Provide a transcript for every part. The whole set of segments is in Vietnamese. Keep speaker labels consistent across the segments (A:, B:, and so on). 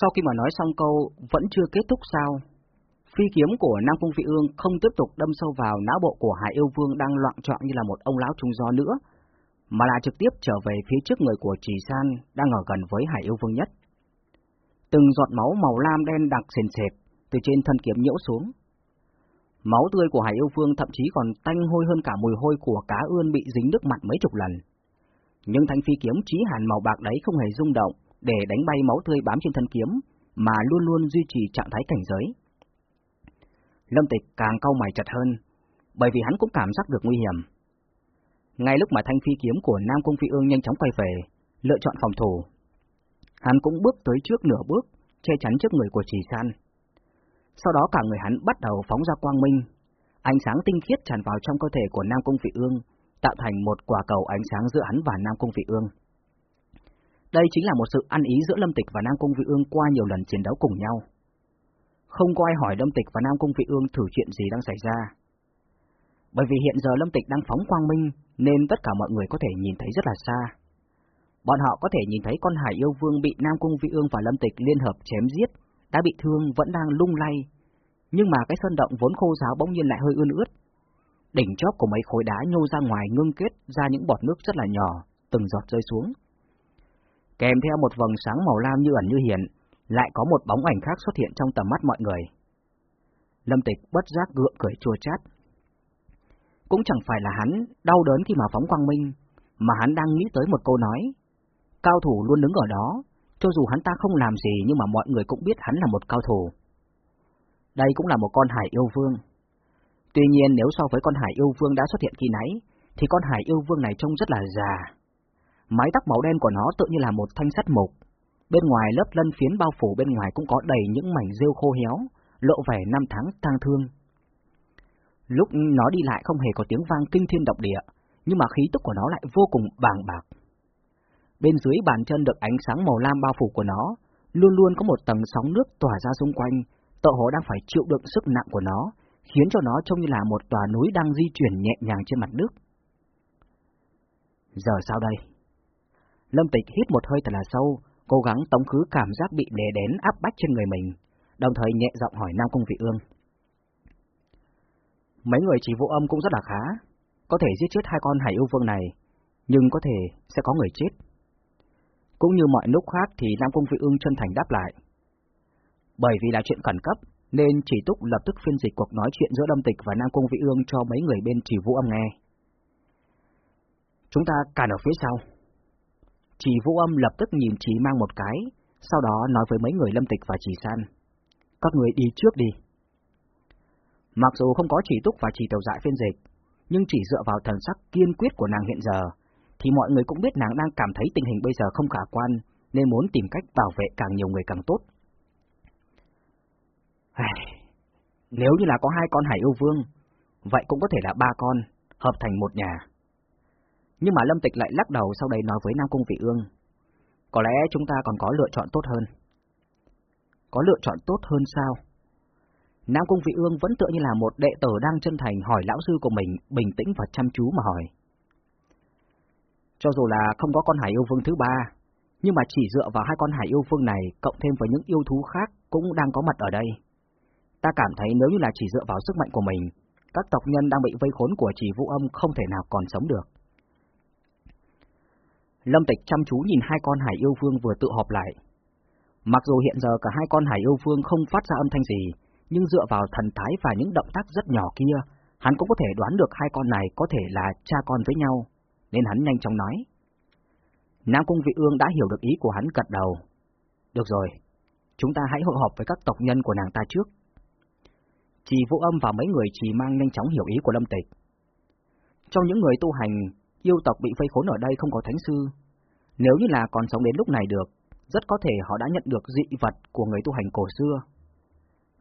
A: Sau khi mà nói xong câu vẫn chưa kết thúc sao, phi kiếm của Nam Cung Vị Ương không tiếp tục đâm sâu vào não bộ của Hải Yêu Vương đang loạn trọng như là một ông lão trung gió nữa, mà là trực tiếp trở về phía trước người của Trì San đang ở gần với Hải Yêu Vương nhất. Từng giọt máu màu lam đen đặc sền sệt từ trên thân kiếm nhiễu xuống. Máu tươi của Hải Yêu Vương thậm chí còn tanh hôi hơn cả mùi hôi của cá ươn bị dính nước mặn mấy chục lần. Nhưng thanh phi kiếm chí hàn màu bạc đấy không hề rung động để đánh bay máu tươi bám trên thân kiếm, mà luôn luôn duy trì trạng thái cảnh giới. Lâm Tịch càng cau mày chặt hơn, bởi vì hắn cũng cảm giác được nguy hiểm. Ngay lúc mà thanh phi kiếm của Nam Cung Phi Ương nhanh chóng quay về, lựa chọn phòng thủ, hắn cũng bước tới trước nửa bước, che chắn trước người của Trì San. Sau đó cả người hắn bắt đầu phóng ra quang minh, ánh sáng tinh khiết tràn vào trong cơ thể của Nam Cung Phi Ương, tạo thành một quả cầu ánh sáng giữa hắn và Nam Cung Phi Ương. Đây chính là một sự ăn ý giữa Lâm Tịch và Nam Cung Vị Ương qua nhiều lần chiến đấu cùng nhau. Không có ai hỏi Lâm Tịch và Nam Cung Vị Ương thử chuyện gì đang xảy ra. Bởi vì hiện giờ Lâm Tịch đang phóng quang minh, nên tất cả mọi người có thể nhìn thấy rất là xa. Bọn họ có thể nhìn thấy con hải yêu vương bị Nam Cung Vị Ương và Lâm Tịch liên hợp chém giết, đã bị thương vẫn đang lung lay. Nhưng mà cái sơn động vốn khô giáo bỗng nhiên lại hơi ươn ướt. Đỉnh chóp của mấy khối đá nhô ra ngoài ngưng kết ra những bọt nước rất là nhỏ, từng giọt rơi xuống kèm theo một vầng sáng màu lam như ẩn như hiện, lại có một bóng ảnh khác xuất hiện trong tầm mắt mọi người. Lâm Tịch bất giác gượng cười chua chát. Cũng chẳng phải là hắn đau đớn khi mà phóng quang minh, mà hắn đang nghĩ tới một câu nói. Cao thủ luôn đứng ở đó, cho dù hắn ta không làm gì nhưng mà mọi người cũng biết hắn là một cao thủ. Đây cũng là một con hải yêu vương. Tuy nhiên nếu so với con hải yêu vương đã xuất hiện khi nãy, thì con hải yêu vương này trông rất là già, Mái tóc màu đen của nó tự như là một thanh sắt mộc. Bên ngoài lớp lân phiến bao phủ bên ngoài cũng có đầy những mảnh rêu khô héo, lộ vẻ năm tháng tang thương. Lúc nó đi lại không hề có tiếng vang kinh thiên động địa, nhưng mà khí tức của nó lại vô cùng bàng bạc. Bên dưới bàn chân được ánh sáng màu lam bao phủ của nó, luôn luôn có một tầng sóng nước tỏa ra xung quanh, tợ hồ đang phải chịu đựng sức nặng của nó, khiến cho nó trông như là một tòa núi đang di chuyển nhẹ nhàng trên mặt nước. Giờ sao đây? Lâm Tịch hít một hơi thật là sâu, cố gắng tống khứ cảm giác bị đè đến áp bách trên người mình, đồng thời nhẹ giọng hỏi Nam Cung Vị Ương. Mấy người chỉ vũ âm cũng rất là khá, có thể giết chết hai con hải yêu vương này, nhưng có thể sẽ có người chết. Cũng như mọi lúc khác thì Nam Cung Vị Ương chân thành đáp lại. Bởi vì là chuyện khẩn cấp, nên chỉ túc lập tức phiên dịch cuộc nói chuyện giữa Lâm Tịch và Nam Cung Vị Ương cho mấy người bên chỉ vũ âm nghe. Chúng ta cản ở phía sau, chỉ vũ âm lập tức nhìn chỉ mang một cái, sau đó nói với mấy người lâm tịch và chỉ san. Các người đi trước đi. Mặc dù không có chỉ túc và chỉ tiểu dại phiên dịch, nhưng chỉ dựa vào thần sắc kiên quyết của nàng hiện giờ, thì mọi người cũng biết nàng đang cảm thấy tình hình bây giờ không khả quan, nên muốn tìm cách bảo vệ càng nhiều người càng tốt. Nếu như là có hai con hải yêu vương, vậy cũng có thể là ba con, hợp thành một nhà. Nhưng mà Lâm Tịch lại lắc đầu sau đấy nói với Nam Cung Vị Ương. Có lẽ chúng ta còn có lựa chọn tốt hơn. Có lựa chọn tốt hơn sao? Nam Cung Vị Ương vẫn tựa như là một đệ tử đang chân thành hỏi lão sư của mình, bình tĩnh và chăm chú mà hỏi. Cho dù là không có con hải yêu vương thứ ba, nhưng mà chỉ dựa vào hai con hải yêu vương này cộng thêm với những yêu thú khác cũng đang có mặt ở đây. Ta cảm thấy nếu như là chỉ dựa vào sức mạnh của mình, các tộc nhân đang bị vây khốn của chỉ vũ âm không thể nào còn sống được. Lâm Tịch chăm chú nhìn hai con hải yêu vương vừa tự họp lại. Mặc dù hiện giờ cả hai con hải yêu vương không phát ra âm thanh gì, nhưng dựa vào thần thái và những động tác rất nhỏ kia, hắn cũng có thể đoán được hai con này có thể là cha con với nhau, nên hắn nhanh chóng nói. Nam Cung Vị Ương đã hiểu được ý của hắn gật đầu. Được rồi, chúng ta hãy hội họp với các tộc nhân của nàng ta trước. Chỉ vũ âm và mấy người chỉ mang nhanh chóng hiểu ý của Lâm Tịch. Trong những người tu hành, yêu tộc bị vây khốn ở đây không có thánh sư. Nếu như là còn sống đến lúc này được, rất có thể họ đã nhận được dị vật của người tu hành cổ xưa.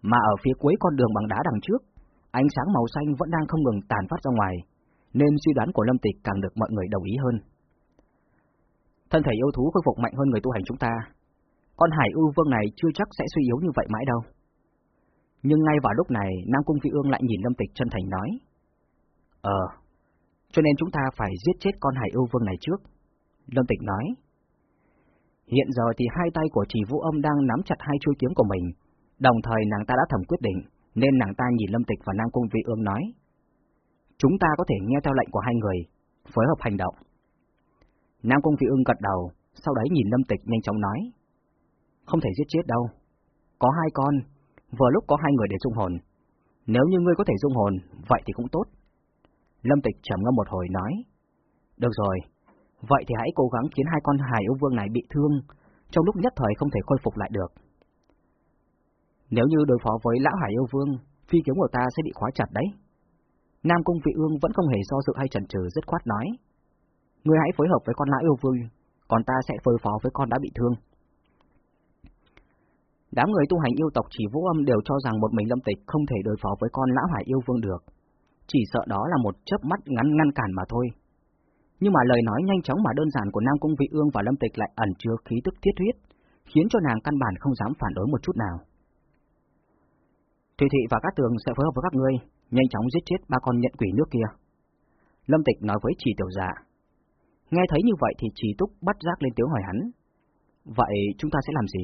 A: Mà ở phía cuối con đường bằng đá đằng trước, ánh sáng màu xanh vẫn đang không ngừng tàn phát ra ngoài, nên suy đoán của Lâm Tịch càng được mọi người đồng ý hơn. Thân thể yêu thú khôi phục mạnh hơn người tu hành chúng ta. Con hải ưu vương này chưa chắc sẽ suy yếu như vậy mãi đâu. Nhưng ngay vào lúc này, Nam Cung Phi Ương lại nhìn Lâm Tịch chân thành nói. Ờ, cho nên chúng ta phải giết chết con hải ưu vương này trước. Lâm Tịch nói. Hiện giờ thì hai tay của chỉ vũ âm đang nắm chặt hai chuôi kiếm của mình, đồng thời nàng ta đã thầm quyết định, nên nàng ta nhìn Lâm Tịch và Nam Cung Vị Ương nói. Chúng ta có thể nghe theo lệnh của hai người, phối hợp hành động. Nam Cung Vị Ương gật đầu, sau đấy nhìn Lâm Tịch nhanh chóng nói. Không thể giết chết đâu. Có hai con, vừa lúc có hai người để dung hồn. Nếu như ngươi có thể dung hồn, vậy thì cũng tốt. Lâm Tịch trầm ngâm một hồi nói. Được rồi, vậy thì hãy cố gắng khiến hai con hài yêu vương này bị thương, trong lúc nhất thời không thể khôi phục lại được. Nếu như đối phó với lão hải yêu vương, phi kiếm của ta sẽ bị khóa chặt đấy. Nam Cung Vị Ương vẫn không hề do dự hay chần chừ dứt khoát nói. Ngươi hãy phối hợp với con lão yêu vương, còn ta sẽ phối phó với con đã bị thương. Đám người tu hành yêu tộc chỉ vũ âm đều cho rằng một mình lâm tịch không thể đối phó với con lão hải yêu vương được. Chỉ sợ đó là một chớp mắt ngắn ngăn cản mà thôi. Nhưng mà lời nói nhanh chóng mà đơn giản của Nam Cung Vị Ương và Lâm Tịch lại ẩn chứa khí tức thiết huyết, khiến cho nàng căn bản không dám phản đối một chút nào. Thủy Thị và các tường sẽ phối hợp với các ngươi, nhanh chóng giết chết ba con nhận quỷ nước kia. Lâm Tịch nói với chỉ tiểu dạ. Nghe thấy như vậy thì chỉ túc bắt giác lên tiếng hỏi hắn. Vậy chúng ta sẽ làm gì?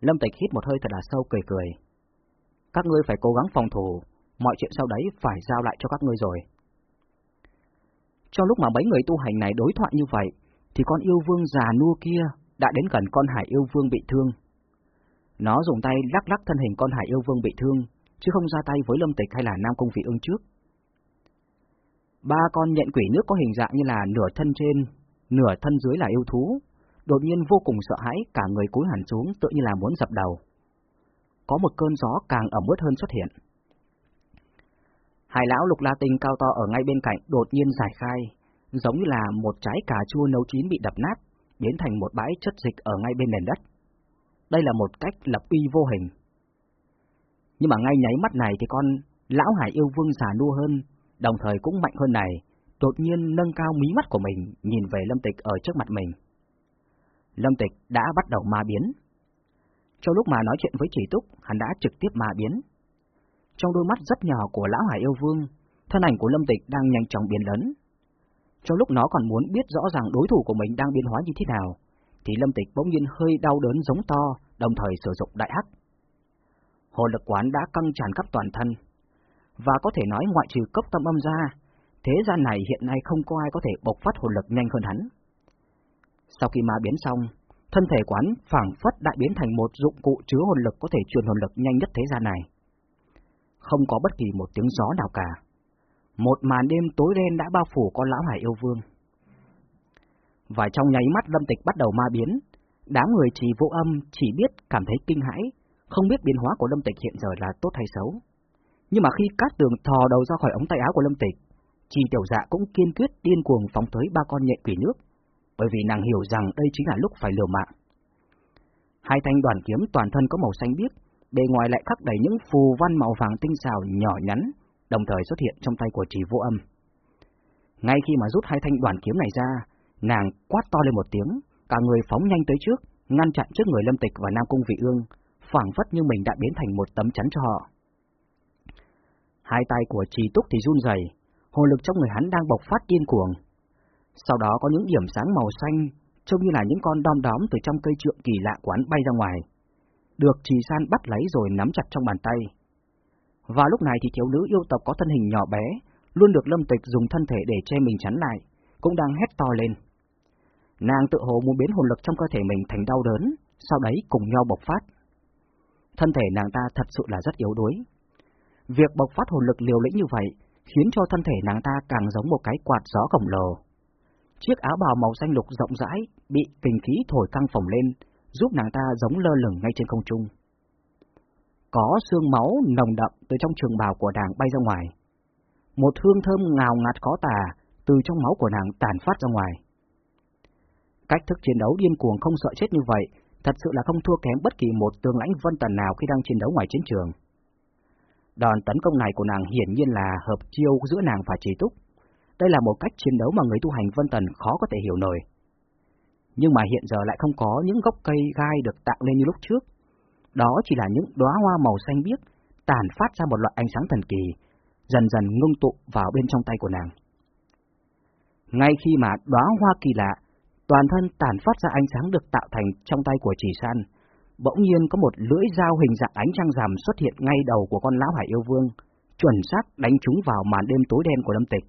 A: Lâm Tịch hít một hơi thật là sâu cười cười. Các ngươi phải cố gắng phòng thủ, mọi chuyện sau đấy phải giao lại cho các ngươi rồi. Trong lúc mà mấy người tu hành này đối thoại như vậy, thì con yêu vương già nua kia đã đến gần con hải yêu vương bị thương. Nó dùng tay lắc lắc thân hình con hải yêu vương bị thương, chứ không ra tay với lâm tịch hay là nam cung vị ương trước. Ba con nhện quỷ nước có hình dạng như là nửa thân trên, nửa thân dưới là yêu thú, đột nhiên vô cùng sợ hãi, cả người cúi hẳn xuống tự như là muốn dập đầu. Có một cơn gió càng ẩm ướt hơn xuất hiện. Hải lão lục la tinh cao to ở ngay bên cạnh đột nhiên giải khai, giống như là một trái cà chua nấu chín bị đập nát, biến thành một bãi chất dịch ở ngay bên nền đất. Đây là một cách lập uy vô hình. Nhưng mà ngay nháy mắt này thì con lão hải yêu vương già nua hơn, đồng thời cũng mạnh hơn này, đột nhiên nâng cao mí mắt của mình nhìn về lâm tịch ở trước mặt mình. Lâm tịch đã bắt đầu ma biến. Trong lúc mà nói chuyện với chỉ túc, hắn đã trực tiếp ma biến trong đôi mắt rất nhỏ của lão hải yêu vương, thân ảnh của lâm tịch đang nhanh chóng biến lớn. Trong lúc nó còn muốn biết rõ ràng đối thủ của mình đang biến hóa như thế nào, thì lâm tịch bỗng nhiên hơi đau đớn giống to, đồng thời sử dụng đại hắc. Hồn lực quán đã căng tràn khắp toàn thân, và có thể nói ngoại trừ cốc tâm âm ra, thế gian này hiện nay không có ai có thể bộc phát hồn lực nhanh hơn hắn. Sau khi ma biến xong, thân thể quán phảng phất đại biến thành một dụng cụ chứa hồn lực có thể truyền hồn lực nhanh nhất thế gian này không có bất kỳ một tiếng gió nào cả. Một màn đêm tối đen đã bao phủ con lão hải yêu vương. Và trong nháy mắt lâm tịch bắt đầu ma biến, đám người chỉ vô âm chỉ biết cảm thấy kinh hãi, không biết biến hóa của lâm tịch hiện giờ là tốt hay xấu. Nhưng mà khi cát tường thò đầu ra khỏi ống tay áo của lâm tịch, chi tiểu dạ cũng kiên quyết điên cuồng phóng tới ba con nhện quỷ nước, bởi vì nàng hiểu rằng đây chính là lúc phải liều mạng. Hai thanh đoàn kiếm toàn thân có màu xanh biếc, bề ngoài lại khắc đầy những phù văn màu vàng tinh xảo nhỏ nhắn, đồng thời xuất hiện trong tay của trì vô âm. Ngay khi mà rút hai thanh đoàn kiếm này ra, nàng quát to lên một tiếng, cả người phóng nhanh tới trước, ngăn chặn trước người Lâm Tịch và Nam Cung Vị Ương, phảng phất như mình đã biến thành một tấm chắn cho họ. Hai tay của Trì Túc thì run rẩy, hồn lực trong người hắn đang bộc phát điên cuồng. Sau đó có những điểm sáng màu xanh, trông như là những con đom đóm từ trong cây trượng kỳ lạ quán bay ra ngoài được trì san bắt lấy rồi nắm chặt trong bàn tay. Và lúc này thì thiếu nữ yêu tộc có thân hình nhỏ bé, luôn được lâm tịch dùng thân thể để che mình chắn lại, cũng đang hét to lên. Nàng tự hồ muốn biến hồn lực trong cơ thể mình thành đau đớn, sau đấy cùng nhau bộc phát. Thân thể nàng ta thật sự là rất yếu đuối. Việc bộc phát hồn lực liều lĩnh như vậy khiến cho thân thể nàng ta càng giống một cái quạt gió khổng lồ. Chiếc áo bào màu xanh lục rộng rãi bị kình khí thổi căng phồng lên, giúp nàng ta giống lơ lửng ngay trên không trung. Có xương máu nồng đậm từ trong trường bào của nàng bay ra ngoài. Một hương thơm ngào ngạt khó tả từ trong máu của nàng tàn phát ra ngoài. Cách thức chiến đấu điên cuồng không sợ chết như vậy, thật sự là không thua kém bất kỳ một tướng lãnh vân tần nào khi đang chiến đấu ngoài chiến trường. Đòn tấn công này của nàng hiển nhiên là hợp chiêu giữa nàng và trì túc. Đây là một cách chiến đấu mà người tu hành vân tần khó có thể hiểu nổi nhưng mà hiện giờ lại không có những gốc cây gai được tạo lên như lúc trước. Đó chỉ là những đóa hoa màu xanh biếc, tàn phát ra một loại ánh sáng thần kỳ, dần dần ngưng tụ vào bên trong tay của nàng. Ngay khi mà đóa hoa kỳ lạ toàn thân tản phát ra ánh sáng được tạo thành trong tay của chỉ san. Bỗng nhiên có một lưỡi dao hình dạng ánh trăng rằm xuất hiện ngay đầu của con lão hải yêu vương, chuẩn xác đánh trúng vào màn đêm tối đen của lâm tịch.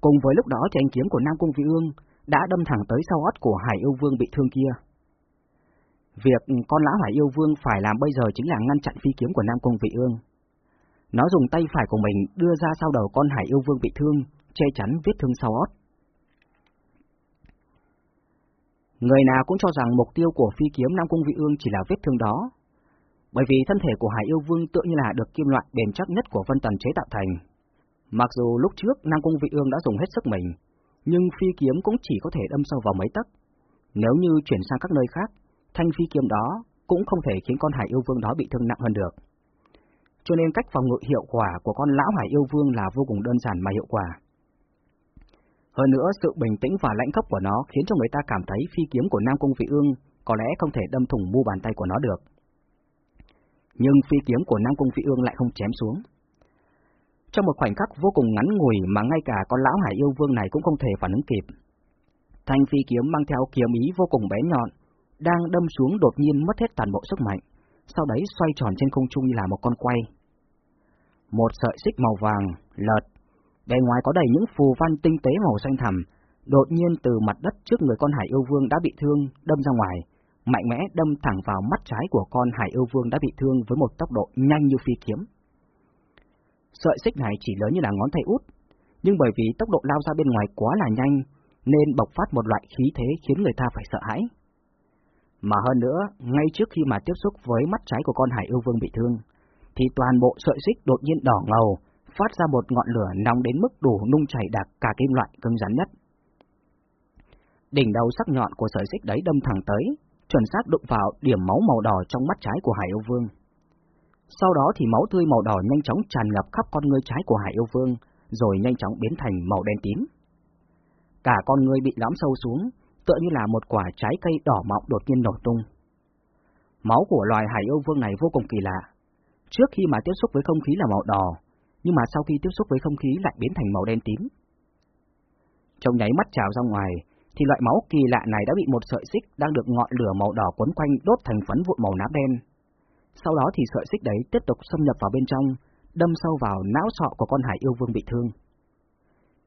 A: Cùng với lúc đó thì anh kiếm của Nam Cung Vị Ương đã đâm thẳng tới sau ót của Hải Yêu Vương bị thương kia. Việc con lão Hải Yêu Vương phải làm bây giờ chính là ngăn chặn phi kiếm của Nam Cung Vị Ương. Nó dùng tay phải của mình đưa ra sau đầu con Hải Yêu Vương bị thương, che chắn vết thương sau ót. Người nào cũng cho rằng mục tiêu của phi kiếm Nam Cung Vị Ương chỉ là vết thương đó, bởi vì thân thể của Hải Yêu Vương tựa như là được kim loại bền chắc nhất của Vân Tần chế tạo thành. Mặc dù lúc trước Nam Cung Vị Ương đã dùng hết sức mình, nhưng phi kiếm cũng chỉ có thể đâm sâu vào mấy tấc. Nếu như chuyển sang các nơi khác, thanh phi kiếm đó cũng không thể khiến con Hải Yêu Vương đó bị thương nặng hơn được. Cho nên cách phòng ngự hiệu quả của con lão Hải Yêu Vương là vô cùng đơn giản mà hiệu quả. Hơn nữa, sự bình tĩnh và lãnh khốc của nó khiến cho người ta cảm thấy phi kiếm của Nam Cung Vị Ương có lẽ không thể đâm thủng mu bàn tay của nó được. Nhưng phi kiếm của Nam Cung Vị Ương lại không chém xuống. Trong một khoảnh khắc vô cùng ngắn ngủi mà ngay cả con lão hải yêu vương này cũng không thể phản ứng kịp. Thanh phi kiếm mang theo kiếm ý vô cùng bé nhọn, đang đâm xuống đột nhiên mất hết toàn bộ sức mạnh, sau đấy xoay tròn trên không trung như là một con quay. Một sợi xích màu vàng, lợt, bề ngoài có đầy những phù văn tinh tế màu xanh thẳm, đột nhiên từ mặt đất trước người con hải yêu vương đã bị thương, đâm ra ngoài, mạnh mẽ đâm thẳng vào mắt trái của con hải yêu vương đã bị thương với một tốc độ nhanh như phi kiếm. Sợi xích này chỉ lớn như là ngón tay út, nhưng bởi vì tốc độ lao ra bên ngoài quá là nhanh, nên bộc phát một loại khí thế khiến người ta phải sợ hãi. Mà hơn nữa, ngay trước khi mà tiếp xúc với mắt trái của con hải yêu vương bị thương, thì toàn bộ sợi xích đột nhiên đỏ ngầu, phát ra một ngọn lửa nóng đến mức đủ nung chảy đặc cả kim loại cứng rắn nhất. Đỉnh đầu sắc nhọn của sợi xích đấy đâm thẳng tới, chuẩn xác đụng vào điểm máu màu đỏ trong mắt trái của Hải Yêu Vương. Sau đó thì máu tươi màu đỏ nhanh chóng tràn ngập khắp con ngươi trái của Hải Yêu Vương, rồi nhanh chóng biến thành màu đen tím. Cả con ngươi bị lõm sâu xuống, tựa như là một quả trái cây đỏ mọng đột nhiên nổ tung. Máu của loài Hải Yêu Vương này vô cùng kỳ lạ. Trước khi mà tiếp xúc với không khí là màu đỏ, nhưng mà sau khi tiếp xúc với không khí lại biến thành màu đen tím. Trong nháy mắt trào ra ngoài, thì loại máu kỳ lạ này đã bị một sợi xích đang được ngọn lửa màu đỏ quấn quanh đốt thành phấn vụn màu nám đen. Sau đó thì sợi xích đấy tiếp tục xâm nhập vào bên trong, đâm sâu vào não sọ của con hải yêu vương bị thương.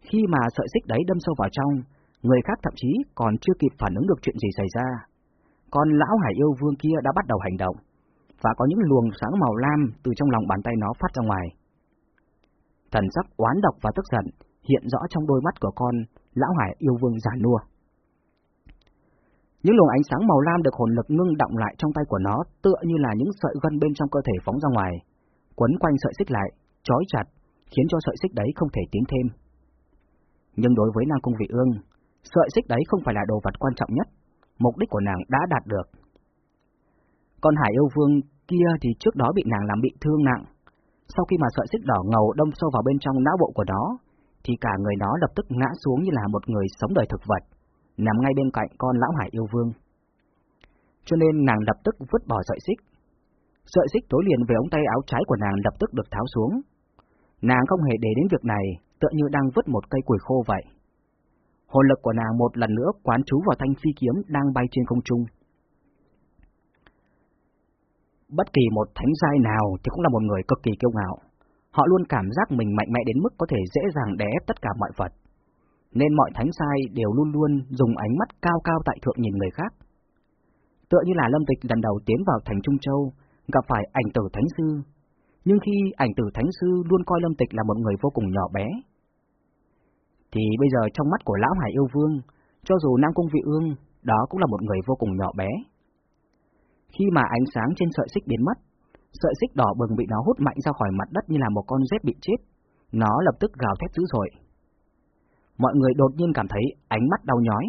A: Khi mà sợi xích đấy đâm sâu vào trong, người khác thậm chí còn chưa kịp phản ứng được chuyện gì xảy ra. Con lão hải yêu vương kia đã bắt đầu hành động, và có những luồng sáng màu lam từ trong lòng bàn tay nó phát ra ngoài. Thần sắc oán độc và tức giận hiện rõ trong đôi mắt của con lão hải yêu vương giả nua. Những luồng ánh sáng màu lam được hồn lực ngưng động lại trong tay của nó tựa như là những sợi gân bên trong cơ thể phóng ra ngoài, quấn quanh sợi xích lại, trói chặt, khiến cho sợi xích đấy không thể tiến thêm. Nhưng đối với Nam Cung Vị Ương, sợi xích đấy không phải là đồ vật quan trọng nhất, mục đích của nàng đã đạt được. Con Hải yêu vương kia thì trước đó bị nàng làm bị thương nặng, sau khi mà sợi xích đỏ ngầu đâm sâu vào bên trong não bộ của nó, thì cả người nó lập tức ngã xuống như là một người sống đời thực vật nằm ngay bên cạnh con lão hải yêu vương. Cho nên nàng lập tức vứt bỏ sợi xích. Sợi xích tối liền về ống tay áo trái của nàng lập tức được tháo xuống. Nàng không hề để đến việc này, tựa như đang vứt một cây củi khô vậy. Hồn lực của nàng một lần nữa quán trú vào thanh phi kiếm đang bay trên không trung. Bất kỳ một thánh giai nào thì cũng là một người cực kỳ kiêu ngạo. Họ luôn cảm giác mình mạnh mẽ đến mức có thể dễ dàng đè ép tất cả mọi vật nên mọi thánh sai đều luôn luôn dùng ánh mắt cao cao tại thượng nhìn người khác. Tựa như là Lâm Tịch lần đầu tiến vào thành Trung Châu, gặp phải ảnh tử thánh sư, nhưng khi ảnh tử thánh sư luôn coi Lâm Tịch là một người vô cùng nhỏ bé. Thì bây giờ trong mắt của Lão Hải Yêu Vương, cho dù Nam Cung Vị Ương, đó cũng là một người vô cùng nhỏ bé. Khi mà ánh sáng trên sợi xích biến mất, sợi xích đỏ bừng bị nó hút mạnh ra khỏi mặt đất như là một con rết bị chết, nó lập tức gào thét dữ dội mọi người đột nhiên cảm thấy ánh mắt đau nhói.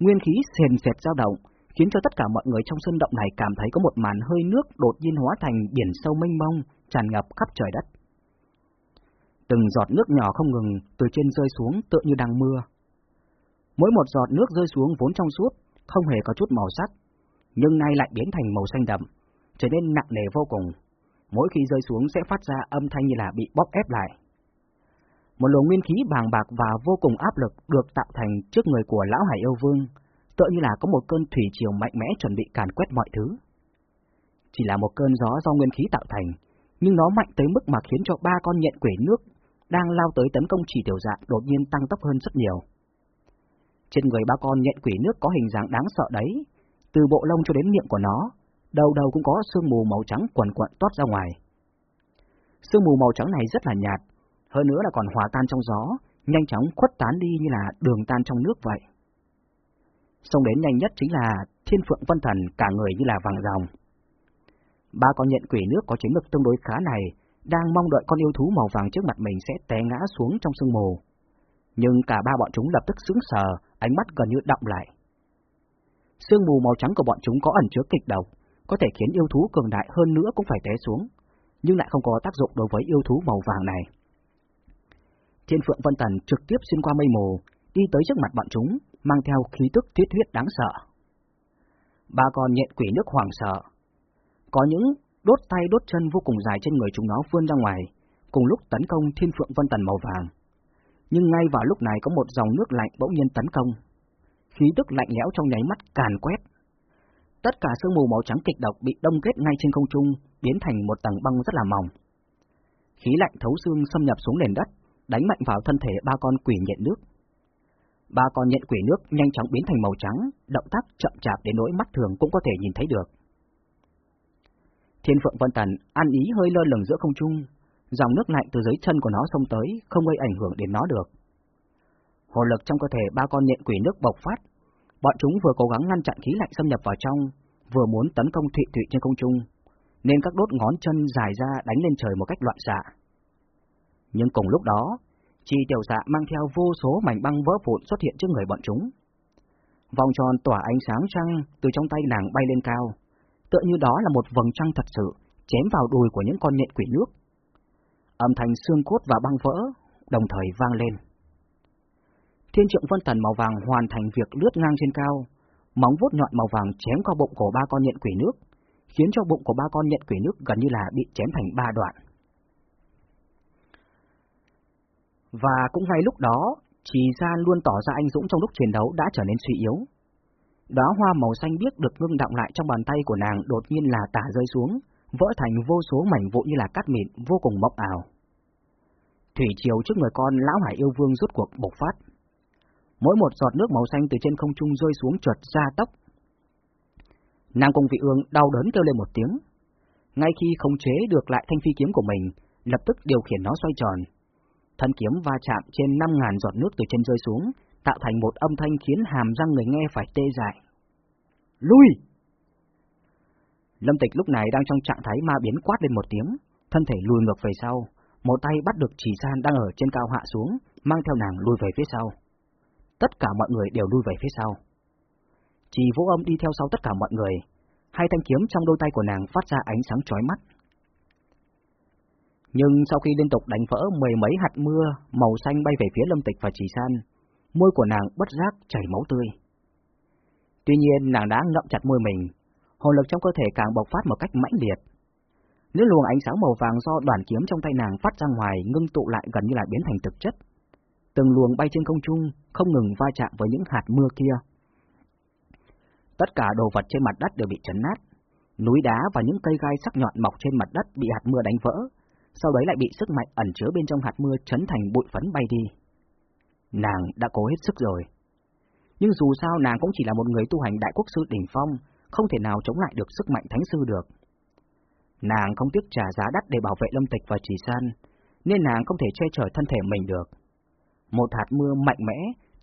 A: Nguyên khí sền sệt dao động, khiến cho tất cả mọi người trong sân động này cảm thấy có một màn hơi nước đột nhiên hóa thành biển sâu mênh mông, tràn ngập khắp trời đất. Từng giọt nước nhỏ không ngừng từ trên rơi xuống tựa như đang mưa. Mỗi một giọt nước rơi xuống vốn trong suốt, không hề có chút màu sắc, nhưng nay lại biến thành màu xanh đậm, trở nên nặng nề vô cùng. Mỗi khi rơi xuống sẽ phát ra âm thanh như là bị bóp ép lại. Một luồng nguyên khí bàng bạc và vô cùng áp lực được tạo thành trước người của lão Hải Yêu Vương, tựa như là có một cơn thủy triều mạnh mẽ chuẩn bị càn quét mọi thứ. Chỉ là một cơn gió do nguyên khí tạo thành, nhưng nó mạnh tới mức mà khiến cho ba con nhện quỷ nước đang lao tới tấn công chỉ tiểu dạng đột nhiên tăng tốc hơn rất nhiều. Trên người ba con nhện quỷ nước có hình dạng đáng sợ đấy, từ bộ lông cho đến miệng của nó, đầu đầu cũng có sương mù màu trắng quần quận toát ra ngoài. Sương mù màu trắng này rất là nhạt, hơn nữa là còn hòa tan trong gió, nhanh chóng khuất tán đi như là đường tan trong nước vậy. Xông đến nhanh nhất chính là Thiên Phượng Vân Thần cả người như là vàng ròng. Ba con nhện quỷ nước có chiến lực tương đối khá này đang mong đợi con yêu thú màu vàng trước mặt mình sẽ té ngã xuống trong sương mù. Nhưng cả ba bọn chúng lập tức sững sờ, ánh mắt gần như động lại. Sương mù màu trắng của bọn chúng có ẩn chứa kịch độc, có thể khiến yêu thú cường đại hơn nữa cũng phải té xuống, nhưng lại không có tác dụng đối với yêu thú màu vàng này. Thiên Phượng Vân Tần trực tiếp xuyên qua mây mù, đi tới trước mặt bọn chúng, mang theo khí tức thiết huyết đáng sợ. Ba con nhện quỷ nước hoàng sợ. Có những đốt tay đốt chân vô cùng dài trên người chúng nó vươn ra ngoài, cùng lúc tấn công Thiên Phượng Vân Tần màu vàng. Nhưng ngay vào lúc này có một dòng nước lạnh bỗng nhiên tấn công. Khí tức lạnh lẽo trong nháy mắt càn quét. Tất cả sương mù màu trắng kịch độc bị đông kết ngay trên không trung, biến thành một tầng băng rất là mỏng. Khí lạnh thấu xương xâm nhập xuống nền đất, đánh mạnh vào thân thể ba con quỷ nhện nước. Ba con nhện quỷ nước nhanh chóng biến thành màu trắng, động tác chậm chạp đến nỗi mắt thường cũng có thể nhìn thấy được. Thiên Phượng Vân Tần ăn ý hơi lơ lửng giữa không trung, dòng nước lạnh từ dưới chân của nó xông tới, không gây ảnh hưởng đến nó được. Hồ lực trong cơ thể ba con nhện quỷ nước bộc phát, bọn chúng vừa cố gắng ngăn chặn khí lạnh xâm nhập vào trong, vừa muốn tấn công Thụy Thụy trên không trung, nên các đốt ngón chân dài ra đánh lên trời một cách loạn xạ. Nhưng cùng lúc đó, chi tiểu xạ mang theo vô số mảnh băng vỡ vụn xuất hiện trước người bọn chúng. Vòng tròn tỏa ánh sáng trăng từ trong tay nàng bay lên cao, tựa như đó là một vầng trăng thật sự, chém vào đùi của những con nhện quỷ nước. Âm thanh xương cốt và băng vỡ, đồng thời vang lên. Thiên trượng vân tần màu vàng hoàn thành việc lướt ngang trên cao, móng vuốt nhọn màu vàng chém qua bụng của ba con nhện quỷ nước, khiến cho bụng của ba con nhện quỷ nước gần như là bị chém thành ba đoạn. Và cũng ngay lúc đó, Trì Gian luôn tỏ ra anh dũng trong lúc chiến đấu đã trở nên suy yếu. Đóa hoa màu xanh biếc được ngưng động lại trong bàn tay của nàng đột nhiên là tả rơi xuống, vỡ thành vô số mảnh vụn như là cát mịn, vô cùng mộng ảo. Thủy chiều trước người con lão hải yêu vương rút cuộc bộc phát. Mỗi một giọt nước màu xanh từ trên không trung rơi xuống trượt ra tốc. Nàng công vị ương đau đớn kêu lên một tiếng. Ngay khi không chế được lại thanh phi kiếm của mình, lập tức điều khiển nó xoay tròn. Thân kiếm va chạm trên 5.000 giọt nước từ trên rơi xuống, tạo thành một âm thanh khiến hàm răng người nghe phải tê dại. Lui! Lâm Tịch lúc này đang trong trạng thái ma biến quát lên một tiếng, thân thể lùi ngược về sau, một tay bắt được chỉ san đang ở trên cao hạ xuống, mang theo nàng lùi về phía sau. Tất cả mọi người đều lùi về phía sau. Chỉ vũ âm đi theo sau tất cả mọi người, hai thanh kiếm trong đôi tay của nàng phát ra ánh sáng chói mắt. Nhưng sau khi liên tục đánh vỡ mười mấy hạt mưa màu xanh bay về phía Lâm Tịch và Chỉ San, môi của nàng bất giác chảy máu tươi. Tuy nhiên nàng đã ngậm chặt môi mình, hồn lực trong cơ thể càng bộc phát một cách mãnh liệt. Những luồng ánh sáng màu vàng do đoàn kiếm trong tay nàng phát ra ngoài ngưng tụ lại gần như là biến thành thực chất. Từng luồng bay trên không trung, không ngừng va chạm với những hạt mưa kia. Tất cả đồ vật trên mặt đất đều bị chấn nát. Núi đá và những cây gai sắc nhọn mọc trên mặt đất bị hạt mưa đánh vỡ, sau đấy lại bị sức mạnh ẩn chứa bên trong hạt mưa chấn thành bụi phấn bay đi. Nàng đã cố hết sức rồi. Nhưng dù sao nàng cũng chỉ là một người tu hành đại quốc sư đỉnh phong, không thể nào chống lại được sức mạnh thánh sư được. Nàng không tiếc trả giá đắt để bảo vệ lâm tịch và trì san, nên nàng không thể che chở thân thể mình được. Một hạt mưa mạnh mẽ,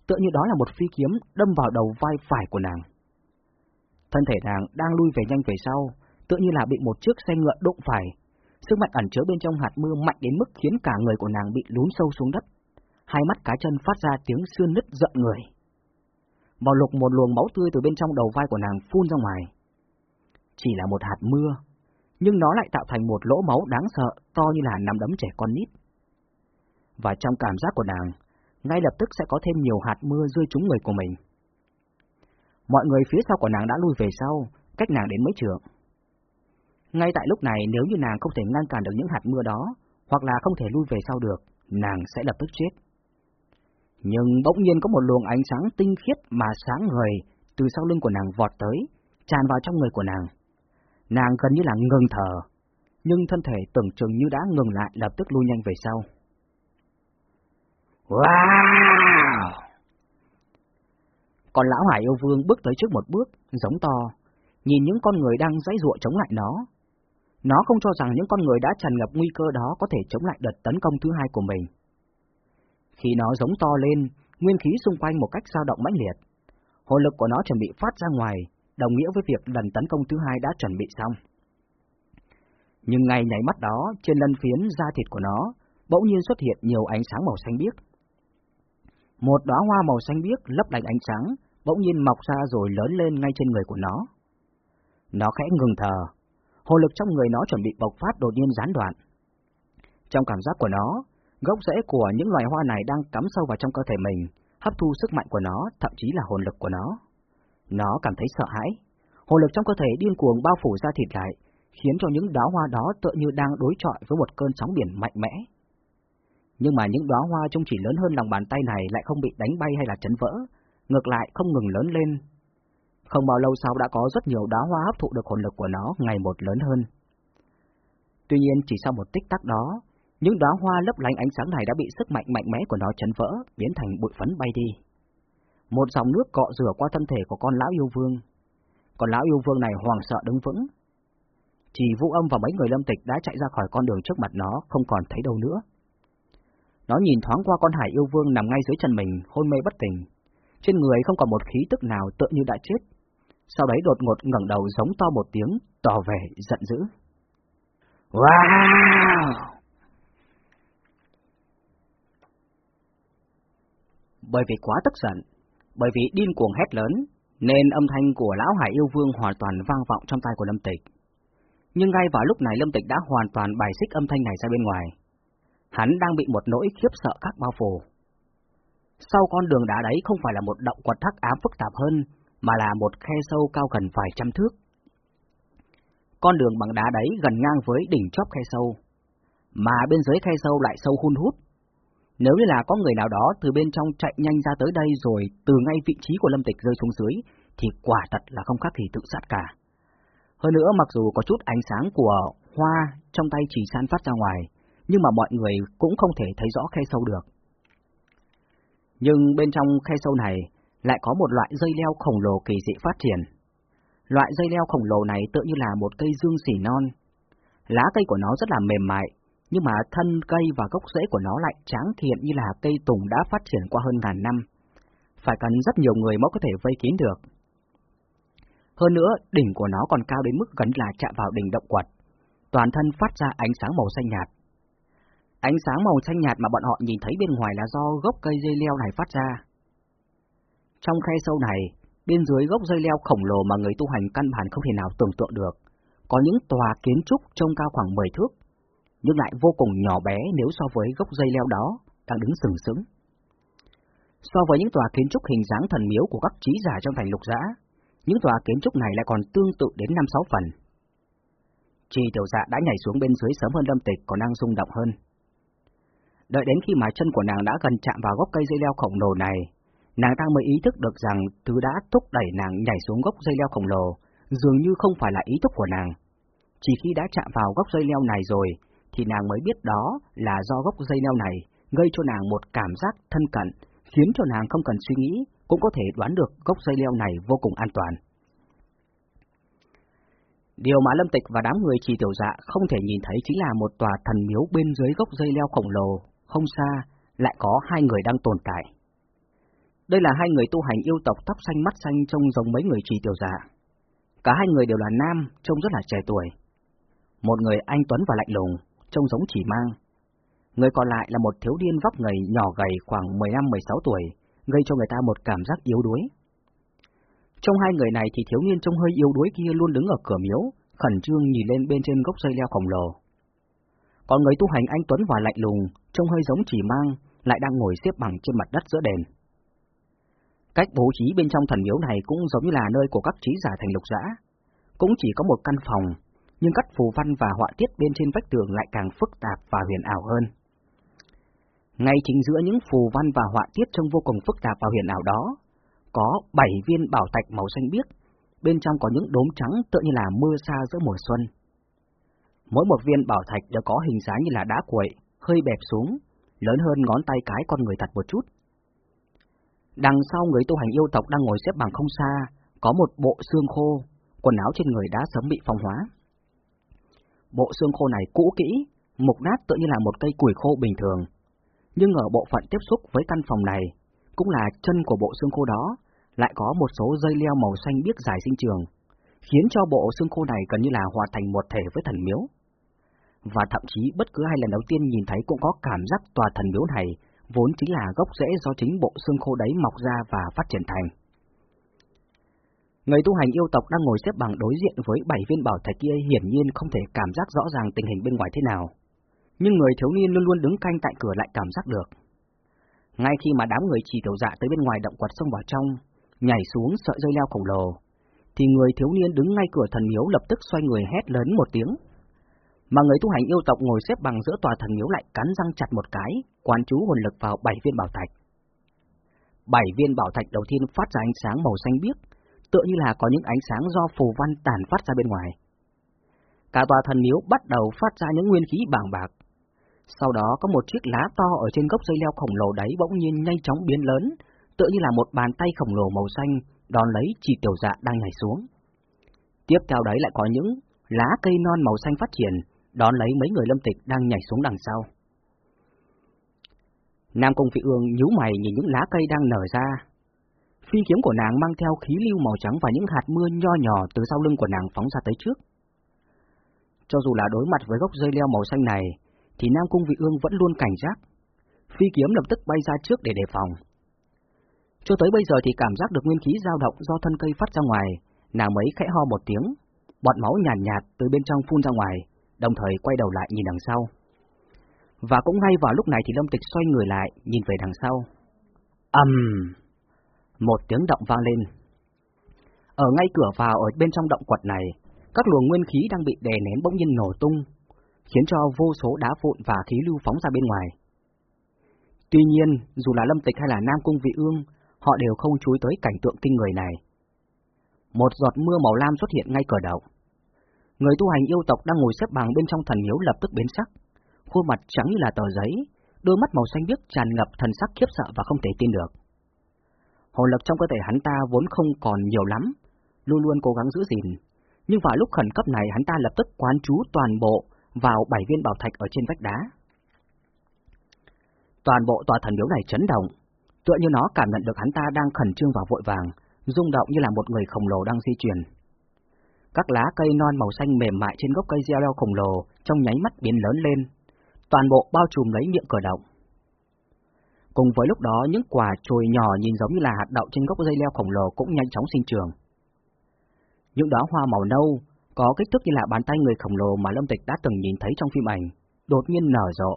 A: tựa như đó là một phi kiếm đâm vào đầu vai phải của nàng. Thân thể nàng đang lui về nhanh về sau, tựa như là bị một chiếc xe ngựa đụng phải. Sức mạnh ẩn chứa bên trong hạt mưa mạnh đến mức khiến cả người của nàng bị lún sâu xuống đất. Hai mắt cá chân phát ra tiếng xương nứt giận người. Vào lục một luồng máu tươi từ bên trong đầu vai của nàng phun ra ngoài. Chỉ là một hạt mưa, nhưng nó lại tạo thành một lỗ máu đáng sợ to như là nắm đấm trẻ con nít. Và trong cảm giác của nàng, ngay lập tức sẽ có thêm nhiều hạt mưa rơi trúng người của mình. Mọi người phía sau của nàng đã lui về sau, cách nàng đến mấy trường. Ngay tại lúc này nếu như nàng không thể ngăn cản được những hạt mưa đó, hoặc là không thể lui về sau được, nàng sẽ lập tức chết. Nhưng bỗng nhiên có một luồng ánh sáng tinh khiết mà sáng người từ sau lưng của nàng vọt tới, tràn vào trong người của nàng. Nàng gần như là ngừng thở, nhưng thân thể tưởng chừng như đã ngừng lại lập tức lui nhanh về sau. Wow! Còn lão Hải yêu vương bước tới trước một bước, giống to, nhìn những con người đang dãy ruộng chống lại nó. Nó không cho rằng những con người đã tràn ngập nguy cơ đó có thể chống lại đợt tấn công thứ hai của mình. Khi nó giống to lên, nguyên khí xung quanh một cách dao động mãnh liệt. Hồn lực của nó chuẩn bị phát ra ngoài, đồng nghĩa với việc lần tấn công thứ hai đã chuẩn bị xong. Nhưng ngay nháy mắt đó, trên lân phiến da thịt của nó, bỗng nhiên xuất hiện nhiều ánh sáng màu xanh biếc. Một đóa hoa màu xanh biếc lấp lánh ánh sáng, bỗng nhiên mọc ra rồi lớn lên ngay trên người của nó. Nó khẽ ngừng thở, hồ lực trong người nó chuẩn bị bộc phát đột nhiên gián đoạn. Trong cảm giác của nó, gốc rễ của những loài hoa này đang cắm sâu vào trong cơ thể mình, hấp thu sức mạnh của nó, thậm chí là hồn lực của nó. Nó cảm thấy sợ hãi, hồn lực trong cơ thể điên cuồng bao phủ ra thịt lại, khiến cho những đóa hoa đó tựa như đang đối chọi với một cơn sóng biển mạnh mẽ. Nhưng mà những đóa hoa trông chỉ lớn hơn lòng bàn tay này lại không bị đánh bay hay là chấn vỡ, ngược lại không ngừng lớn lên. Không bao lâu sau đã có rất nhiều đóa hoa hấp thụ được hồn lực của nó ngày một lớn hơn. Tuy nhiên chỉ sau một tích tắc đó, những đóa hoa lấp lánh ánh sáng này đã bị sức mạnh mạnh mẽ của nó chấn vỡ, biến thành bụi phấn bay đi. Một dòng nước cọ rửa qua thân thể của con lão yêu vương. Con lão yêu vương này hoàng sợ đứng vững. Chỉ vũ âm và mấy người lâm tịch đã chạy ra khỏi con đường trước mặt nó, không còn thấy đâu nữa. Nó nhìn thoáng qua con hải yêu vương nằm ngay dưới chân mình, hôn mê bất tỉnh. Trên người không còn một khí tức nào tựa như đã chết. Sau đấy đột ngột ngẩng đầu giống to một tiếng, tỏ vẻ giận dữ. Wow! Bởi vì quá tức giận, bởi vì điên cuồng hét lớn, nên âm thanh của lão hải yêu vương hoàn toàn vang vọng trong tai của Lâm Tịch. Nhưng ngay vào lúc này Lâm Tịch đã hoàn toàn bài xích âm thanh này ra bên ngoài. Hắn đang bị một nỗi khiếp sợ khác bao phủ. Sau con đường đá đấy không phải là một động quật thác ám phức tạp hơn, mà là một khe sâu cao gần vài trăm thước. Con đường bằng đá đấy gần ngang với đỉnh chóp khe sâu, mà bên dưới khe sâu lại sâu hun hút. Nếu như là có người nào đó từ bên trong chạy nhanh ra tới đây rồi từ ngay vị trí của Lâm Tịch rơi xuống dưới, thì quả thật là không khác gì tự sát cả. Hơn nữa mặc dù có chút ánh sáng của hoa trong tay chỉ san phát ra ngoài, nhưng mà mọi người cũng không thể thấy rõ khe sâu được. Nhưng bên trong khe sâu này lại có một loại dây leo khổng lồ kỳ dị phát triển. Loại dây leo khổng lồ này tựa như là một cây dương xỉ non. Lá cây của nó rất là mềm mại, nhưng mà thân cây và gốc rễ của nó lại tráng kiện như là cây tùng đã phát triển qua hơn ngàn năm. Phải cần rất nhiều người mới có thể vây kín được. Hơn nữa, đỉnh của nó còn cao đến mức gần là chạm vào đỉnh động quật. Toàn thân phát ra ánh sáng màu xanh nhạt. Ánh sáng màu xanh nhạt mà bọn họ nhìn thấy bên ngoài là do gốc cây dây leo này phát ra. Trong khe sâu này, bên dưới gốc dây leo khổng lồ mà người tu hành căn bản không thể nào tưởng tượng được, có những tòa kiến trúc trông cao khoảng 10 thước, nhưng lại vô cùng nhỏ bé nếu so với gốc dây leo đó, đang đứng sừng sững. So với những tòa kiến trúc hình dáng thần miếu của các trí giả trong thành lục giã, những tòa kiến trúc này lại còn tương tự đến 5-6 phần. Chi tiểu dạ đã nhảy xuống bên dưới sớm hơn lâm tịch còn đang rung động hơn. Đợi đến khi mà chân của nàng đã gần chạm vào gốc cây dây leo khổng lồ này, nàng ta mới ý thức được rằng thứ đã thúc đẩy nàng nhảy xuống gốc dây leo khổng lồ, dường như không phải là ý thức của nàng. Chỉ khi đã chạm vào gốc dây leo này rồi, thì nàng mới biết đó là do gốc dây leo này gây cho nàng một cảm giác thân cận, khiến cho nàng không cần suy nghĩ, cũng có thể đoán được gốc dây leo này vô cùng an toàn. Điều mà Lâm Tịch và đám người trì tiểu dạ không thể nhìn thấy chính là một tòa thần miếu bên dưới gốc dây leo khổng lồ, không xa, lại có hai người đang tồn tại. Đây là hai người tu hành yêu tộc tóc xanh mắt xanh trông giống mấy người trì tiểu giả. Cả hai người đều là nam, trông rất là trẻ tuổi. Một người anh Tuấn và lạnh lùng, trông giống chỉ mang. Người còn lại là một thiếu niên vóc người nhỏ gầy khoảng 15-16 tuổi, gây cho người ta một cảm giác yếu đuối. Trong hai người này thì thiếu niên trông hơi yếu đuối kia luôn đứng ở cửa miếu, khẩn trương nhìn lên bên trên gốc dây leo khổng lồ. Còn người tu hành anh Tuấn và lạnh lùng, trông hơi giống chỉ mang, lại đang ngồi xếp bằng trên mặt đất giữa đền. Cách bố trí bên trong thần miếu này cũng giống như là nơi của các trí giả thành lục giã. Cũng chỉ có một căn phòng, nhưng các phù văn và họa tiết bên trên vách tường lại càng phức tạp và huyền ảo hơn. Ngay chính giữa những phù văn và họa tiết trông vô cùng phức tạp và huyền ảo đó, có bảy viên bảo thạch màu xanh biếc, bên trong có những đốm trắng tựa như là mưa sa giữa mùa xuân. Mỗi một viên bảo thạch đều có hình dáng như là đá quậy, hơi bẹp xuống, lớn hơn ngón tay cái con người thật một chút. Đằng sau người tu hành yêu tộc đang ngồi xếp bằng không xa, có một bộ xương khô, quần áo trên người đã sớm bị phong hóa. Bộ xương khô này cũ kỹ, mục nát tựa như là một cây củi khô bình thường. Nhưng ở bộ phận tiếp xúc với căn phòng này, cũng là chân của bộ xương khô đó, lại có một số dây leo màu xanh biếc dài sinh trường, khiến cho bộ xương khô này gần như là hòa thành một thể với thần miếu. Và thậm chí bất cứ hai lần đầu tiên nhìn thấy cũng có cảm giác tòa thần miếu này vốn chính là gốc rễ do chính bộ xương khô đấy mọc ra và phát triển thành. Người tu hành yêu tộc đang ngồi xếp bằng đối diện với bảy viên bảo thạch kia hiển nhiên không thể cảm giác rõ ràng tình hình bên ngoài thế nào. Nhưng người thiếu niên luôn luôn đứng canh tại cửa lại cảm giác được. Ngay khi mà đám người chỉ tiểu dạ tới bên ngoài động quật xông vào trong, nhảy xuống sợi dây leo khổng lồ, thì người thiếu niên đứng ngay cửa thần miếu lập tức xoay người hét lớn một tiếng. Mà người tu hành yêu tộc ngồi xếp bằng giữa tòa thần miếu lại cắn răng chặt một cái, quán chú hồn lực vào bảy viên bảo thạch. Bảy viên bảo thạch đầu tiên phát ra ánh sáng màu xanh biếc, tựa như là có những ánh sáng do phù văn tàn phát ra bên ngoài. Cả tòa thần miếu bắt đầu phát ra những nguyên khí bàng bạc. Sau đó có một chiếc lá to ở trên gốc dây leo khổng lồ đấy bỗng nhiên nhanh chóng biến lớn, tựa như là một bàn tay khổng lồ màu xanh đón lấy chỉ tiểu dạ đang nhảy xuống. Tiếp theo đấy lại có những lá cây non màu xanh phát triển, đón lấy mấy người lâm tịch đang nhảy xuống đằng sau. Nam Công Vị Ương nhíu mày nhìn những lá cây đang nở ra. Phi kiếm của nàng mang theo khí lưu màu trắng và những hạt mưa nho nhỏ từ sau lưng của nàng phóng ra tới trước. Cho dù là đối mặt với gốc dây leo màu xanh này, thì Nam Cung Vị Ương vẫn luôn cảnh giác. Phi kiếm lập tức bay ra trước để đề phòng. Cho tới bây giờ thì cảm giác được nguyên khí dao động do thân cây phát ra ngoài, nàng mới khẽ ho một tiếng, bọt máu nhàn nhạt, nhạt từ bên trong phun ra ngoài, đồng thời quay đầu lại nhìn đằng sau. Và cũng ngay vào lúc này thì Lâm Tịch xoay người lại, nhìn về đằng sau. ầm, um, một tiếng động vang lên. Ở ngay cửa vào ở bên trong động quật này, các luồng nguyên khí đang bị đè nén bỗng nhiên nổ tung, khiến cho vô số đá vụn và khí lưu phóng ra bên ngoài. Tuy nhiên, dù là Lâm Tịch hay là Nam Cung Vị Ương, họ đều không chú ý tới cảnh tượng kinh người này. Một giọt mưa màu lam xuất hiện ngay cửa động. Người tu hành yêu tộc đang ngồi xếp bằng bên trong thần miếu lập tức biến sắc, khuôn mặt trắng như là tờ giấy, đôi mắt màu xanh biếc tràn ngập thần sắc khiếp sợ và không thể tin được. Hồn lực trong cơ thể hắn ta vốn không còn nhiều lắm, luôn luôn cố gắng giữ gìn, nhưng vào lúc khẩn cấp này hắn ta lập tức quán trú toàn bộ vào bảy viên bảo thạch ở trên vách đá. Toàn bộ tòa thần miếu này chấn động, tựa như nó cảm nhận được hắn ta đang khẩn trương và vội vàng, rung động như là một người khổng lồ đang di chuyển. Các lá cây non màu xanh mềm mại trên gốc cây gieo leo khổng lồ trong nháy mắt biến lớn lên, toàn bộ bao trùm lấy miệng cửa động. Cùng với lúc đó những quả chồi nhỏ nhìn giống như là hạt đậu trên gốc dây leo khổng lồ cũng nhanh chóng sinh trưởng. Những đóa hoa màu nâu có kích thước như là bàn tay người khổng lồ mà Lâm Tịch đã từng nhìn thấy trong phim ảnh, đột nhiên nở rộ,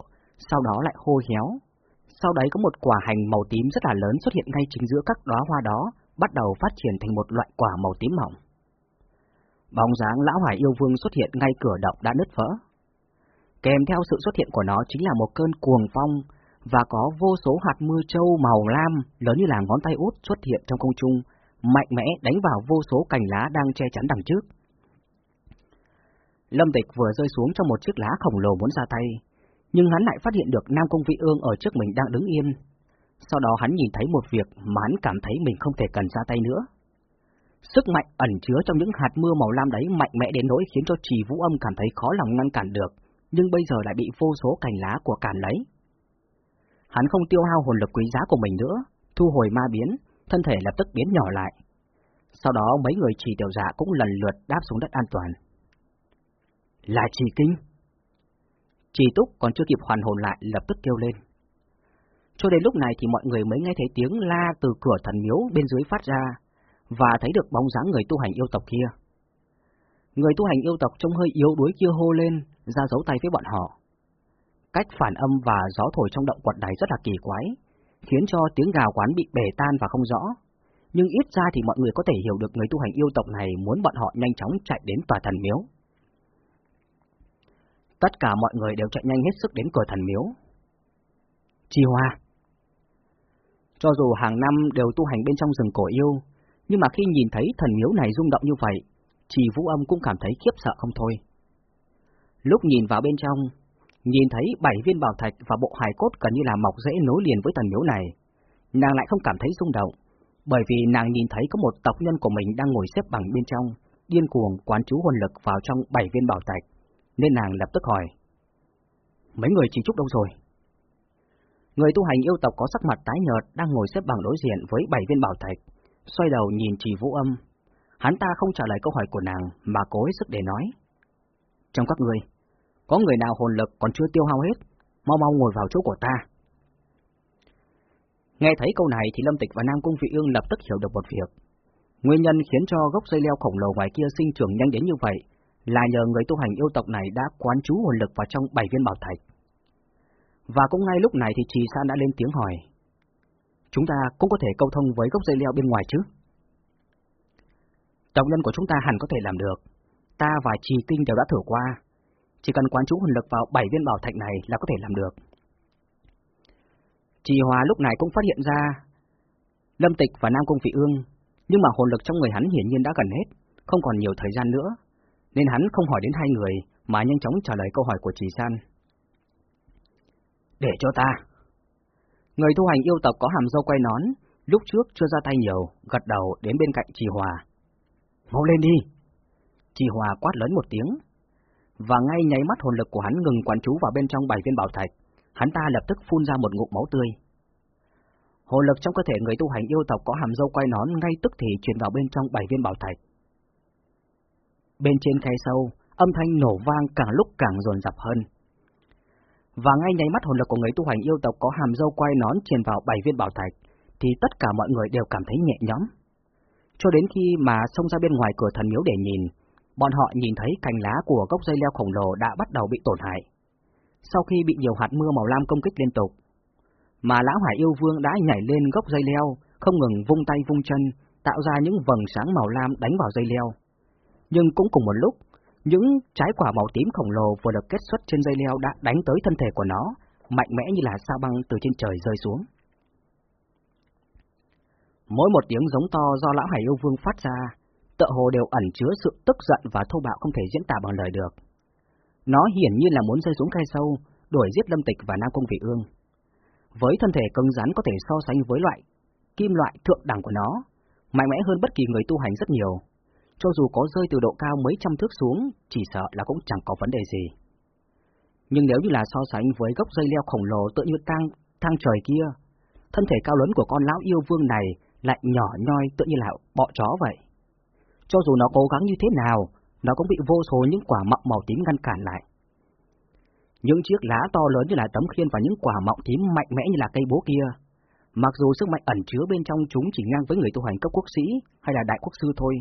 A: sau đó lại khô héo. Sau đấy có một quả hành màu tím rất là lớn xuất hiện ngay chính giữa các đóa hoa đó, bắt đầu phát triển thành một loại quả màu tím mỏng. Bóng dáng lão hải yêu vương xuất hiện ngay cửa động đã nứt vỡ. Kèm theo sự xuất hiện của nó chính là một cơn cuồng phong và có vô số hạt mưa trâu màu lam lớn như là ngón tay út xuất hiện trong không trung, mạnh mẽ đánh vào vô số cành lá đang che chắn đằng trước. Lâm Tịch vừa rơi xuống trong một chiếc lá khổng lồ muốn ra tay, nhưng hắn lại phát hiện được Nam Công Vị Ương ở trước mình đang đứng yên. Sau đó hắn nhìn thấy một việc mà hắn cảm thấy mình không thể cần ra tay nữa. Sức mạnh ẩn chứa trong những hạt mưa màu lam đấy mạnh mẽ đến nỗi khiến cho trì vũ âm cảm thấy khó lòng ngăn cản được, nhưng bây giờ lại bị vô số cành lá của cản lấy. Hắn không tiêu hao hồn lực quý giá của mình nữa, thu hồi ma biến, thân thể lập tức biến nhỏ lại. Sau đó mấy người trì tiểu giả cũng lần lượt đáp xuống đất an toàn. Là trì kinh? Trì túc còn chưa kịp hoàn hồn lại lập tức kêu lên. Cho đến lúc này thì mọi người mới nghe thấy tiếng la từ cửa thần miếu bên dưới phát ra, và thấy được bóng dáng người tu hành yêu tộc kia. Người tu hành yêu tộc trông hơi yếu đuối kia hô lên, ra dấu tay với bọn họ. Cách phản âm và gió thổi trong động quật đáy rất là kỳ quái, khiến cho tiếng gào quán bị bể tan và không rõ. Nhưng ít ra thì mọi người có thể hiểu được người tu hành yêu tộc này muốn bọn họ nhanh chóng chạy đến tòa thần miếu. Tất cả mọi người đều chạy nhanh hết sức đến cửa thần miếu. Chi Hoa. Cho dù hàng năm đều tu hành bên trong rừng cổ yêu, nhưng mà khi nhìn thấy thần miếu này rung động như vậy, Trì Vũ Âm cũng cảm thấy khiếp sợ không thôi. Lúc nhìn vào bên trong, nhìn thấy bảy viên bảo thạch và bộ hài cốt gần như là mọc rễ nối liền với thần miếu này, nàng lại không cảm thấy rung động, bởi vì nàng nhìn thấy có một tộc nhân của mình đang ngồi xếp bằng bên trong, điên cuồng quán chú hồn lực vào trong bảy viên bảo thạch, nên nàng lập tức hỏi. Mấy người chỉ trúc đâu rồi? Người tu hành yêu tộc có sắc mặt tái nhợt đang ngồi xếp bằng đối diện với bảy viên bảo thạch, xoay đầu nhìn chỉ vũ âm. Hắn ta không trả lời câu hỏi của nàng mà cố hết sức để nói. Trong các người, có người nào hồn lực còn chưa tiêu hao hết, mau mau ngồi vào chỗ của ta. Nghe thấy câu này thì Lâm Tịch và Nam Cung Vị Ương lập tức hiểu được một việc. Nguyên nhân khiến cho gốc dây leo khổng lồ ngoài kia sinh trưởng nhanh đến như vậy là nhờ người tu hành yêu tộc này đã quán trú hồn lực vào trong bảy viên bảo thạch. Và cũng ngay lúc này thì Trì San đã lên tiếng hỏi. Chúng ta cũng có thể câu thông với gốc dây leo bên ngoài chứ? Tộc nhân của chúng ta hẳn có thể làm được. Ta và Trì Kinh đều đã thử qua. Chỉ cần quán chú hồn lực vào bảy viên bảo thạch này là có thể làm được. Trì Hòa lúc này cũng phát hiện ra Lâm Tịch và Nam Cung Vị Ương, nhưng mà hồn lực trong người hắn hiển nhiên đã gần hết, không còn nhiều thời gian nữa, nên hắn không hỏi đến hai người mà nhanh chóng trả lời câu hỏi của Trì San. Để cho ta. Người tu hành yêu tộc có hàm dâu quay nón, lúc trước chưa ra tay nhiều, gật đầu đến bên cạnh Trì Hòa. Mau lên đi! Trì Hòa quát lớn một tiếng, và ngay nháy mắt hồn lực của hắn ngừng quán chú vào bên trong bảy viên bảo thạch, hắn ta lập tức phun ra một ngụm máu tươi. Hồn lực trong cơ thể người tu hành yêu tộc có hàm dâu quay nón ngay tức thì truyền vào bên trong bảy viên bảo thạch. Bên trên khe sâu, âm thanh nổ vang càng lúc càng dồn dập hơn. Và ngay nháy mắt hồn lực của người tu hành yêu tộc có hàm dâu quay nón truyền vào bảy viên bảo thạch, thì tất cả mọi người đều cảm thấy nhẹ nhõm. Cho đến khi mà xông ra bên ngoài cửa thần miếu để nhìn, bọn họ nhìn thấy cành lá của gốc dây leo khổng lồ đã bắt đầu bị tổn hại. Sau khi bị nhiều hạt mưa màu lam công kích liên tục, mà lão hải yêu vương đã nhảy lên gốc dây leo, không ngừng vung tay vung chân, tạo ra những vầng sáng màu lam đánh vào dây leo. Nhưng cũng cùng một lúc, những trái quả màu tím khổng lồ vừa được kết xuất trên dây leo đã đánh tới thân thể của nó, mạnh mẽ như là sao băng từ trên trời rơi xuống. Mỗi một tiếng giống to do lão hải yêu vương phát ra, tựa hồ đều ẩn chứa sự tức giận và thô bạo không thể diễn tả bằng lời được. Nó hiển nhiên là muốn rơi xuống khe sâu, đuổi giết Lâm Tịch và Nam Công Vị Ương. Với thân thể cứng rắn có thể so sánh với loại kim loại thượng đẳng của nó, mạnh mẽ hơn bất kỳ người tu hành rất nhiều. Cho dù có rơi từ độ cao mấy trăm thước xuống, chỉ sợ là cũng chẳng có vấn đề gì. Nhưng nếu như là so sánh với gốc dây leo khổng lồ tự như tang thang trời kia, thân thể cao lớn của con lão yêu vương này lại nhỏ nhoi tự như là bọ chó vậy. Cho dù nó cố gắng như thế nào, nó cũng bị vô số những quả mọng màu tím ngăn cản lại. Những chiếc lá to lớn như là tấm khiên và những quả mọng tím mạnh mẽ như là cây bố kia, mặc dù sức mạnh ẩn chứa bên trong chúng chỉ ngang với người tu hành cấp quốc sĩ hay là đại quốc sư thôi,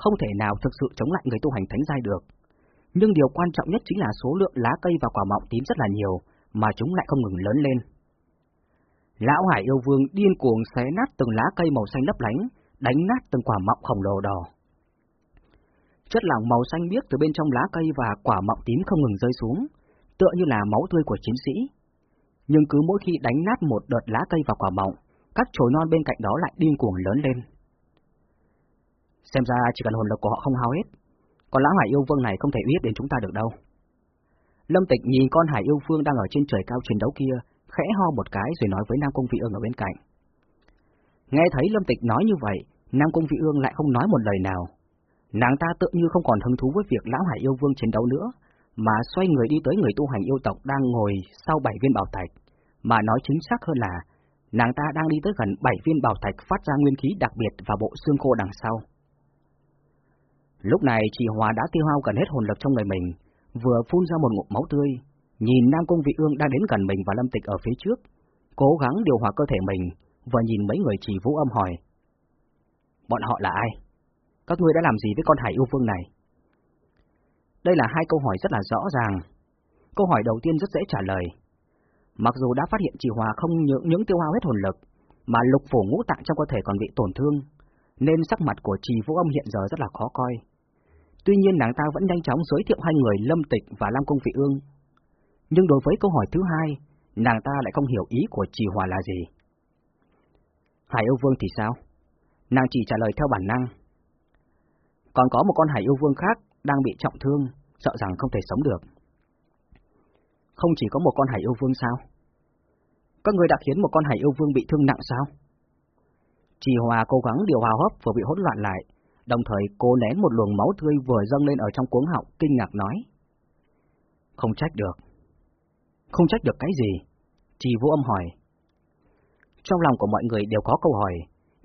A: không thể nào thực sự chống lại người tu hành thánh giai được. Nhưng điều quan trọng nhất chính là số lượng lá cây và quả mọng tím rất là nhiều, mà chúng lại không ngừng lớn lên. Lão Hải yêu vương điên cuồng xé nát từng lá cây màu xanh lấp lánh, đánh nát từng quả mọng khổng lồ đỏ. Chất lỏng màu xanh biếc từ bên trong lá cây và quả mọng tím không ngừng rơi xuống, tựa như là máu tươi của chiến sĩ. Nhưng cứ mỗi khi đánh nát một đợt lá cây và quả mọng, các chồi non bên cạnh đó lại điên cuồng lớn lên. Xem ra chỉ cần hồn lực của họ không hao hết, còn lão hải yêu vương này không thể uy hiếp đến chúng ta được đâu. Lâm Tịch nhìn con hải yêu vương đang ở trên trời cao chiến đấu kia, khẽ ho một cái rồi nói với Nam Công Vị Ương ở bên cạnh. Nghe thấy Lâm Tịch nói như vậy, Nam Công Vị Ương lại không nói một lời nào. Nàng ta tự như không còn hứng thú với việc lão hải yêu vương chiến đấu nữa, mà xoay người đi tới người tu hành yêu tộc đang ngồi sau bảy viên bảo thạch, mà nói chính xác hơn là nàng ta đang đi tới gần bảy viên bảo thạch phát ra nguyên khí đặc biệt và bộ xương khô đằng sau. Lúc này chị Hòa đã tiêu hao gần hết hồn lực trong người mình, vừa phun ra một ngụm máu tươi, nhìn Nam Cung Vị Ương đang đến gần mình và Lâm Tịch ở phía trước, cố gắng điều hòa cơ thể mình, và nhìn mấy người chỉ vũ âm hỏi. Bọn họ là ai? Các ngươi đã làm gì với con hải yêu vương này? Đây là hai câu hỏi rất là rõ ràng. Câu hỏi đầu tiên rất dễ trả lời. Mặc dù đã phát hiện chị Hòa không những, những tiêu hao hết hồn lực, mà lục phổ ngũ tạng trong cơ thể còn bị tổn thương, nên sắc mặt của trì vũ âm hiện giờ rất là khó coi. Tuy nhiên nàng ta vẫn nhanh chóng giới thiệu hai người Lâm Tịch và Lam Công Vị Ương. Nhưng đối với câu hỏi thứ hai, nàng ta lại không hiểu ý của trì hòa là gì. Hải yêu vương thì sao? Nàng chỉ trả lời theo bản năng. Còn có một con hải yêu vương khác đang bị trọng thương, sợ rằng không thể sống được. Không chỉ có một con hải yêu vương sao? Các người đã khiến một con hải yêu vương bị thương nặng sao? Trì Hòa cố gắng điều hòa hấp vừa bị hỗn loạn lại, đồng thời cô nén một luồng máu tươi vừa dâng lên ở trong cuống họng kinh ngạc nói. Không trách được. Không trách được cái gì? Trì Vũ Âm hỏi. Trong lòng của mọi người đều có câu hỏi,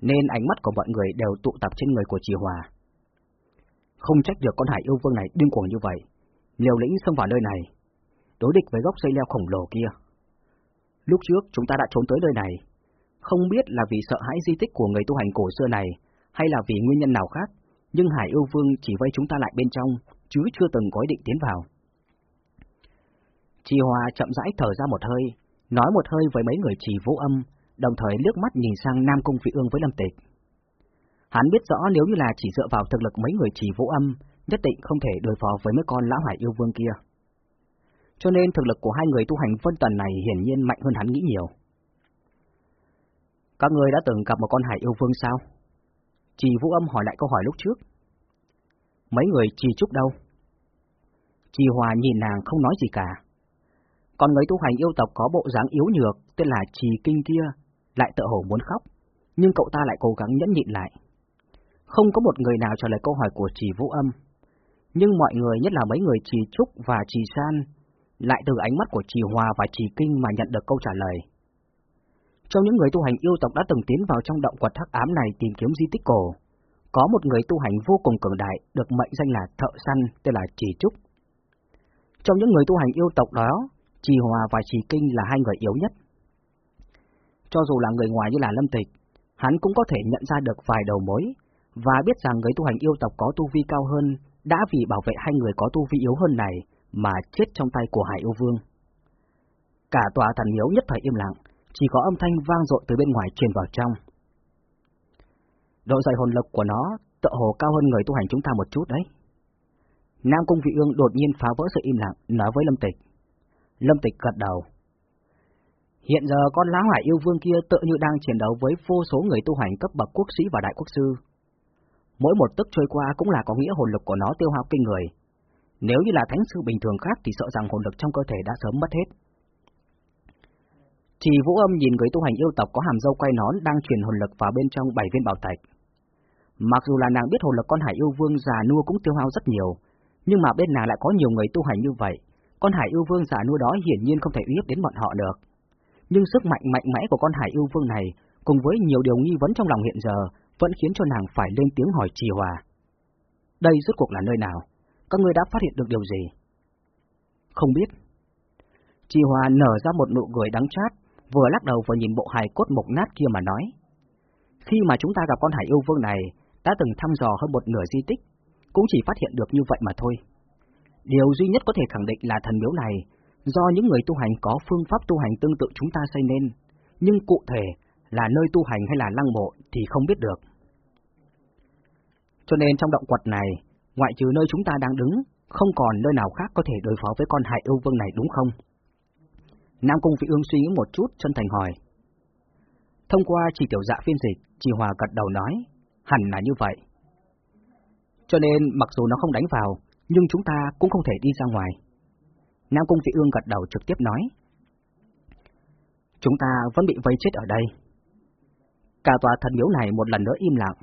A: nên ánh mắt của mọi người đều tụ tập trên người của Trì Hòa. Không trách được con hải yêu vương này điên cuồng như vậy, liều lĩnh xông vào nơi này, đối địch với gốc dây leo khổng lồ kia. Lúc trước chúng ta đã trốn tới nơi này, không biết là vì sợ hãi di tích của người tu hành cổ xưa này, hay là vì nguyên nhân nào khác, nhưng Hải yêu vương chỉ vây chúng ta lại bên trong, chứ chưa từng có ý định tiến vào. Chi Hoa chậm rãi thở ra một hơi, nói một hơi với mấy người trì vũ âm, đồng thời liếc mắt nhìn sang Nam Cung Vị Ương với Lâm Tịch. Hắn biết rõ nếu như là chỉ dựa vào thực lực mấy người trì vũ âm, nhất định không thể đối phó với mấy con lão hải yêu vương kia. Cho nên thực lực của hai người tu hành vân tần này hiển nhiên mạnh hơn hắn nghĩ nhiều. Các người đã từng gặp một con hải yêu vương sao? Trì vũ âm hỏi lại câu hỏi lúc trước. Mấy người trì trúc đâu? Trì hòa nhìn nàng không nói gì cả. Còn người tu hành yêu tộc có bộ dáng yếu nhược, tên là trì kinh kia, lại tự hổ muốn khóc, nhưng cậu ta lại cố gắng nhẫn nhịn lại. Không có một người nào trả lời câu hỏi của trì vũ âm, nhưng mọi người nhất là mấy người trì trúc và trì san, lại từ ánh mắt của trì hòa và trì kinh mà nhận được câu trả lời. Trong những người tu hành yêu tộc đã từng tiến vào trong động quật hắc ám này tìm kiếm di tích cổ, có một người tu hành vô cùng cường đại, được mệnh danh là thợ săn, tên là Trì Trúc. Trong những người tu hành yêu tộc đó, Trì Hòa và Trì Kinh là hai người yếu nhất. Cho dù là người ngoài như là Lâm Tịch, hắn cũng có thể nhận ra được vài đầu mối, và biết rằng người tu hành yêu tộc có tu vi cao hơn đã vì bảo vệ hai người có tu vi yếu hơn này mà chết trong tay của Hải Yêu Vương. Cả tòa thần miếu nhất thời im lặng, chỉ có âm thanh vang dội từ bên ngoài truyền vào trong. Độ dày hồn lực của nó tựa hồ cao hơn người tu hành chúng ta một chút đấy. Nam Cung Vị Ương đột nhiên phá vỡ sự im lặng, nói với Lâm Tịch. Lâm Tịch gật đầu. Hiện giờ con lá hỏa yêu vương kia tự như đang chiến đấu với vô số người tu hành cấp bậc quốc sĩ và đại quốc sư. Mỗi một tức trôi qua cũng là có nghĩa hồn lực của nó tiêu hao kinh người. Nếu như là thánh sư bình thường khác thì sợ rằng hồn lực trong cơ thể đã sớm mất hết. Chỉ vũ âm nhìn người tu hành yêu tộc có hàm dâu quay nón đang truyền hồn lực vào bên trong bảy viên bảo thạch. Mặc dù là nàng biết hồn lực con hải yêu vương già nua cũng tiêu hao rất nhiều, nhưng mà bên nàng lại có nhiều người tu hành như vậy, con hải yêu vương già nua đó hiển nhiên không thể uy hiếp đến bọn họ được. Nhưng sức mạnh mạnh mẽ của con hải yêu vương này, cùng với nhiều điều nghi vấn trong lòng hiện giờ, vẫn khiến cho nàng phải lên tiếng hỏi trì hòa. Đây rốt cuộc là nơi nào? Các ngươi đã phát hiện được điều gì? Không biết. Trì hòa nở ra một nụ cười đắng chát, vừa lắc đầu vừa nhìn bộ hài cốt mộc nát kia mà nói. Khi mà chúng ta gặp con hải yêu vương này, đã từng thăm dò hơn một nửa di tích, cũng chỉ phát hiện được như vậy mà thôi. Điều duy nhất có thể khẳng định là thần miếu này, do những người tu hành có phương pháp tu hành tương tự chúng ta xây nên, nhưng cụ thể là nơi tu hành hay là lăng mộ thì không biết được. Cho nên trong động quật này, ngoại trừ nơi chúng ta đang đứng, không còn nơi nào khác có thể đối phó với con hải yêu vương này đúng không? Nam Cung Vị Ương suy nghĩ một chút, chân thành hỏi. Thông qua chỉ tiểu dạ phiên dịch, chỉ hòa gật đầu nói, hẳn là như vậy. Cho nên, mặc dù nó không đánh vào, nhưng chúng ta cũng không thể đi ra ngoài. Nam Cung Vị Ương gật đầu trực tiếp nói. Chúng ta vẫn bị vây chết ở đây. Cả tòa thần miếu này một lần nữa im lặng.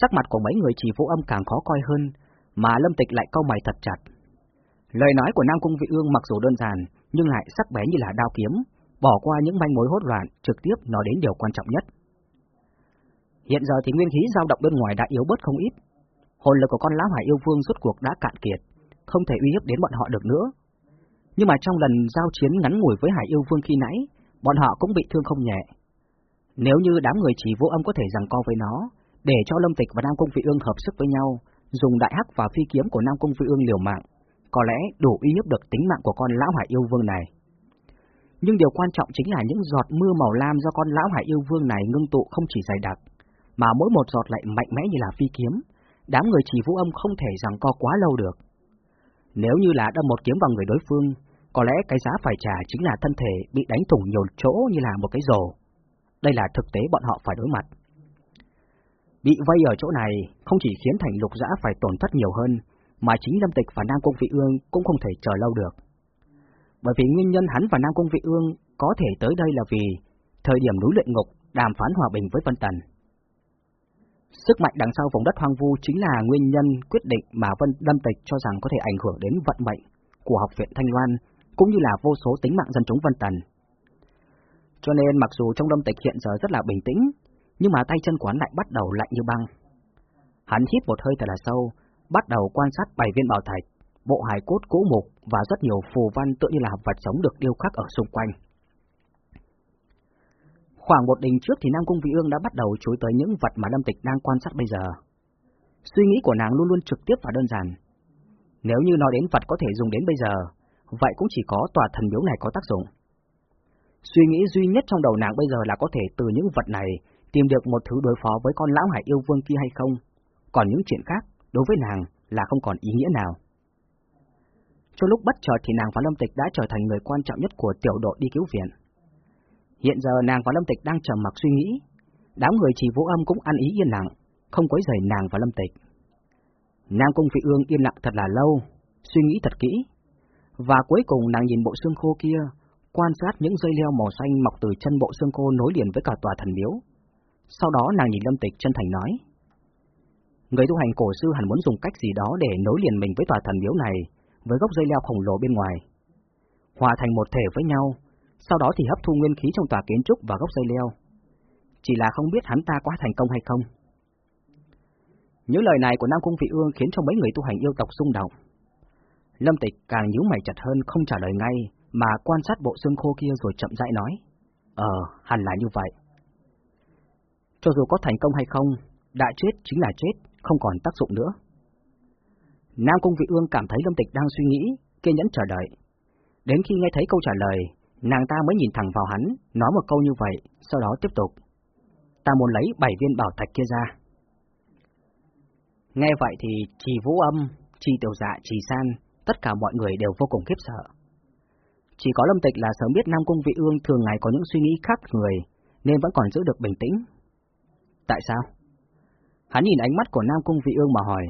A: Sắc mặt của mấy người chỉ vũ âm càng khó coi hơn, mà Lâm Tịch lại câu mày thật chặt. Lời nói của Nam Cung Vị Ương mặc dù đơn giản, nhưng lại sắc bén như là đao kiếm, bỏ qua những manh mối hỗn loạn, trực tiếp nói đến điều quan trọng nhất. Hiện giờ thì nguyên khí dao động bên ngoài đã yếu bớt không ít. Hồn lực của con lão hải yêu vương rốt cuộc đã cạn kiệt, không thể uy hiếp đến bọn họ được nữa. Nhưng mà trong lần giao chiến ngắn ngủi với hải yêu vương khi nãy, bọn họ cũng bị thương không nhẹ. Nếu như đám người chỉ vô âm có thể giằng co với nó, để cho Lâm Tịch và Nam Cung Vị Ương hợp sức với nhau, dùng đại hắc và phi kiếm của Nam Cung Vị Ương liều mạng, có lẽ đủ uy hiếp được tính mạng của con lão hải yêu vương này. Nhưng điều quan trọng chính là những giọt mưa màu lam do con lão hải yêu vương này ngưng tụ không chỉ dày đặc, mà mỗi một giọt lại mạnh mẽ như là phi kiếm, đám người chỉ vũ âm không thể rằng co quá lâu được. Nếu như là đâm một kiếm vào người đối phương, Có lẽ cái giá phải trả chính là thân thể bị đánh thủng nhiều chỗ như là một cái rổ. Đây là thực tế bọn họ phải đối mặt. Bị vây ở chỗ này không chỉ khiến thành lục giã phải tổn thất nhiều hơn, mà chính Lâm Tịch và Nam Cung Vị Ương cũng không thể chờ lâu được. Bởi vì nguyên nhân hắn và Nam Cung Vị Ương có thể tới đây là vì thời điểm núi luyện ngục đàm phán hòa bình với Vân Tần. Sức mạnh đằng sau vùng đất hoang vu chính là nguyên nhân quyết định mà Vân Lâm Tịch cho rằng có thể ảnh hưởng đến vận mệnh của học viện Thanh Loan, cũng như là vô số tính mạng dân chúng Vân Tần. Cho nên mặc dù trong Lâm Tịch hiện giờ rất là bình tĩnh, nhưng mà tay chân quán lại bắt đầu lạnh như băng. Hắn hít một hơi thật là sâu, bắt đầu quan sát bảy viên bảo thạch, bộ hài cốt cũ mục và rất nhiều phù văn tựa như là vật sống được điêu khắc ở xung quanh. Khoảng một đình trước thì Nam Cung Vị Ương đã bắt đầu chối tới những vật mà Lâm Tịch đang quan sát bây giờ. Suy nghĩ của nàng luôn luôn trực tiếp và đơn giản. Nếu như nói đến vật có thể dùng đến bây giờ, vậy cũng chỉ có tòa thần miếu này có tác dụng. Suy nghĩ duy nhất trong đầu nàng bây giờ là có thể từ những vật này tìm được một thứ đối phó với con lão hải yêu vương kia hay không, còn những chuyện khác đối với nàng là không còn ý nghĩa nào. Cho lúc bất chợt thì nàng và Lâm Tịch đã trở thành người quan trọng nhất của tiểu đội đi cứu viện. Hiện giờ nàng và Lâm Tịch đang trầm mặc suy nghĩ, đám người chỉ vũ âm cũng ăn ý yên lặng, không quấy rầy nàng và Lâm Tịch. Nàng cung Phi ương yên lặng thật là lâu, suy nghĩ thật kỹ, và cuối cùng nàng nhìn bộ xương khô kia, quan sát những dây leo màu xanh mọc từ chân bộ xương khô nối liền với cả tòa thần miếu. Sau đó nàng nhìn Lâm Tịch chân thành nói, Người tu hành cổ sư hẳn muốn dùng cách gì đó để nối liền mình với tòa thần miếu này với gốc dây leo khổng lồ bên ngoài. Hòa thành một thể với nhau, sau đó thì hấp thu nguyên khí trong tòa kiến trúc và gốc dây leo. Chỉ là không biết hắn ta có thành công hay không. Những lời này của Nam Cung Vị Ương khiến cho mấy người tu hành yêu tộc xung động. Lâm Tịch càng nhíu mày chặt hơn không trả lời ngay, mà quan sát bộ xương khô kia rồi chậm rãi nói. Ờ, hẳn là như vậy. Cho dù có thành công hay không, đã chết chính là chết, không còn tác dụng nữa. Nam Cung Vị Ương cảm thấy Lâm Tịch đang suy nghĩ, kiên nhẫn chờ đợi. Đến khi nghe thấy câu trả lời, nàng ta mới nhìn thẳng vào hắn, nói một câu như vậy, sau đó tiếp tục. Ta muốn lấy bảy viên bảo thạch kia ra. Nghe vậy thì Trì Vũ Âm, Trì Tiểu Dạ, Trì San, tất cả mọi người đều vô cùng khiếp sợ. Chỉ có Lâm Tịch là sớm biết Nam Cung Vị Ương thường ngày có những suy nghĩ khác người, nên vẫn còn giữ được bình tĩnh. Tại sao? Hắn nhìn ánh mắt của Nam Cung Vị Ương mà hỏi.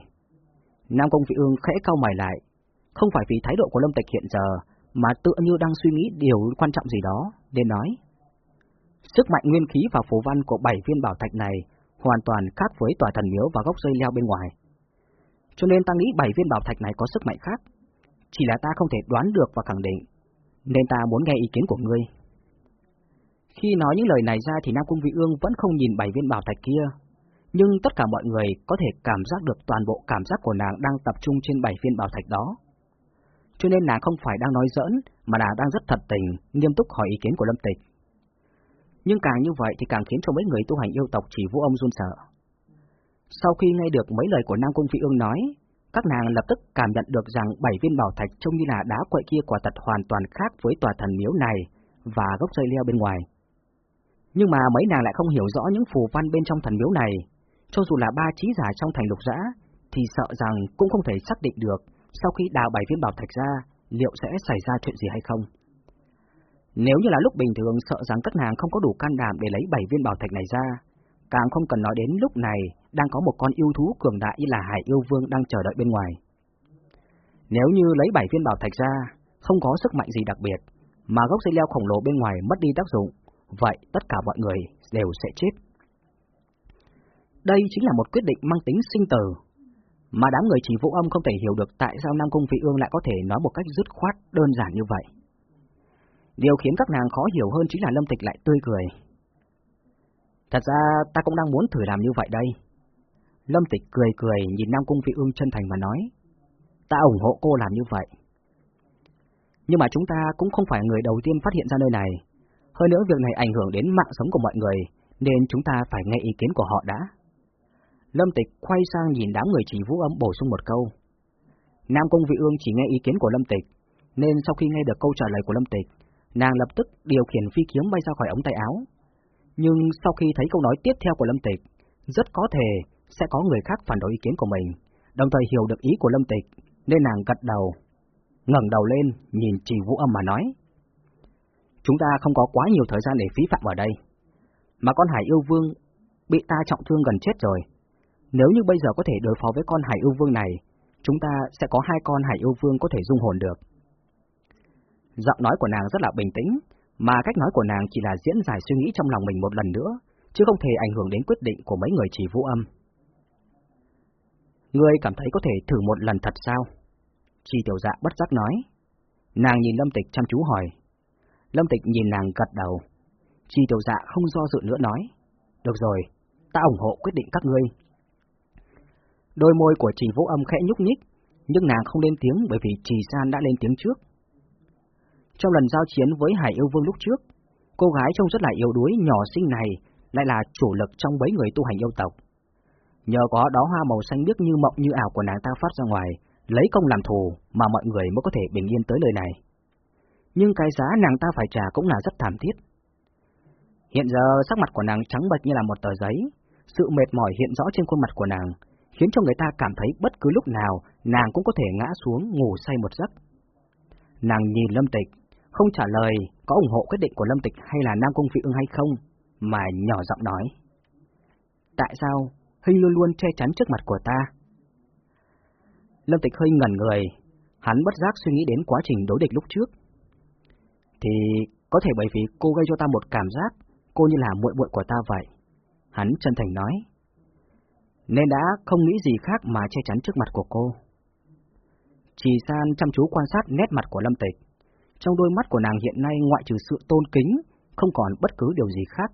A: Nam Cung Vị Ương khẽ cau mày lại, không phải vì thái độ của Lâm Tịch hiện giờ, mà tự như đang suy nghĩ điều quan trọng gì đó, nên nói. Sức mạnh nguyên khí và phù văn của bảy viên bảo thạch này hoàn toàn khác với tòa thần miếu và gốc dây leo bên ngoài. Cho nên ta nghĩ bảy viên bảo thạch này có sức mạnh khác, chỉ là ta không thể đoán được và khẳng định, nên ta muốn nghe ý kiến của ngươi. Khi nói những lời này ra thì Nam Cung Vị Ương vẫn không nhìn bảy viên bảo thạch kia, nhưng tất cả mọi người có thể cảm giác được toàn bộ cảm giác của nàng đang tập trung trên bảy viên bảo thạch đó. Cho nên nàng không phải đang nói giỡn, mà nàng đang rất thật tình, nghiêm túc hỏi ý kiến của Lâm Tịch. Nhưng càng như vậy thì càng khiến cho mấy người tu hành yêu tộc chỉ vũ ông run sợ. Sau khi nghe được mấy lời của Nam Cung Phi Ương nói, các nàng lập tức cảm nhận được rằng bảy viên bảo thạch trông như là đá quậy kia quả thật hoàn toàn khác với tòa thần miếu này và gốc dây leo bên ngoài. Nhưng mà mấy nàng lại không hiểu rõ những phù văn bên trong thần miếu này, cho dù là ba trí giả trong thành lục giã, thì sợ rằng cũng không thể xác định được sau khi đào bảy viên bảo thạch ra, liệu sẽ xảy ra chuyện gì hay không. Nếu như là lúc bình thường sợ rằng các nàng không có đủ can đảm để lấy bảy viên bảo thạch này ra, càng không cần nói đến lúc này đang có một con yêu thú cường đại như là Hải Yêu Vương đang chờ đợi bên ngoài. Nếu như lấy bảy viên bảo thạch ra, không có sức mạnh gì đặc biệt, mà gốc dây leo khổng lồ bên ngoài mất đi tác dụng, vậy tất cả mọi người đều sẽ chết. Đây chính là một quyết định mang tính sinh tử, mà đám người chỉ vũ âm không thể hiểu được tại sao Nam Cung Vị Ương lại có thể nói một cách dứt khoát, đơn giản như vậy. Điều khiến các nàng khó hiểu hơn chính là Lâm Tịch lại tươi cười. Thật ra ta cũng đang muốn thử làm như vậy đây. Lâm Tịch cười cười nhìn Nam Cung Vị Ương chân thành mà nói. Ta ủng hộ cô làm như vậy. Nhưng mà chúng ta cũng không phải người đầu tiên phát hiện ra nơi này. Hơn nữa việc này ảnh hưởng đến mạng sống của mọi người, nên chúng ta phải nghe ý kiến của họ đã. Lâm Tịch quay sang nhìn đám người chỉ vũ âm bổ sung một câu. Nam công Vị Ương chỉ nghe ý kiến của Lâm Tịch, nên sau khi nghe được câu trả lời của Lâm Tịch, nàng lập tức điều khiển phi kiếm bay ra khỏi ống tay áo. Nhưng sau khi thấy câu nói tiếp theo của Lâm Tịch, rất có thể sẽ có người khác phản đối ý kiến của mình, đồng thời hiểu được ý của Lâm Tịch, nên nàng gật đầu. ngẩng đầu lên, nhìn Trì Vũ Âm mà nói. Chúng ta không có quá nhiều thời gian để phí phạm ở đây. Mà con Hải Yêu Vương bị ta trọng thương gần chết rồi. Nếu như bây giờ có thể đối phó với con Hải Yêu Vương này, chúng ta sẽ có hai con Hải Yêu Vương có thể dung hồn được. Giọng nói của nàng rất là bình tĩnh, mà cách nói của nàng chỉ là diễn giải suy nghĩ trong lòng mình một lần nữa, chứ không thể ảnh hưởng đến quyết định của mấy người chỉ vũ âm. Ngươi cảm thấy có thể thử một lần thật sao? Chi tiểu dạ bất giác nói. Nàng nhìn Lâm Tịch chăm chú hỏi. Lâm Tịch nhìn nàng gật đầu. Chi tiểu dạ không do dự nữa nói. Được rồi, ta ủng hộ quyết định các ngươi. Đôi môi của Trì Vũ Âm khẽ nhúc nhích, nhưng nàng không lên tiếng bởi vì Trì San đã lên tiếng trước. Trong lần giao chiến với Hải Yêu Vương lúc trước, cô gái trông rất là yếu đuối nhỏ xinh này lại là chủ lực trong mấy người tu hành yêu tộc. Nhờ có đó hoa màu xanh biếc như mộng như ảo của nàng ta phát ra ngoài, lấy công làm thù mà mọi người mới có thể bình yên tới nơi này. Nhưng cái giá nàng ta phải trả cũng là rất thảm thiết. Hiện giờ sắc mặt của nàng trắng bệch như là một tờ giấy, sự mệt mỏi hiện rõ trên khuôn mặt của nàng, khiến cho người ta cảm thấy bất cứ lúc nào nàng cũng có thể ngã xuống ngủ say một giấc. Nàng nhìn Lâm Tịch, không trả lời có ủng hộ quyết định của Lâm Tịch hay là Nam Cung Phi ưng hay không, mà nhỏ giọng nói. Tại sao Hinh luôn luôn che chắn trước mặt của ta? Lâm Tịch hơi ngẩn người, hắn bất giác suy nghĩ đến quá trình đối địch lúc trước. Thì có thể bởi vì cô gây cho ta một cảm giác cô như là muội muội của ta vậy. Hắn chân thành nói. Nên đã không nghĩ gì khác mà che chắn trước mặt của cô. Chỉ san chăm chú quan sát nét mặt của Lâm Tịch. Trong đôi mắt của nàng hiện nay ngoại trừ sự tôn kính, không còn bất cứ điều gì khác.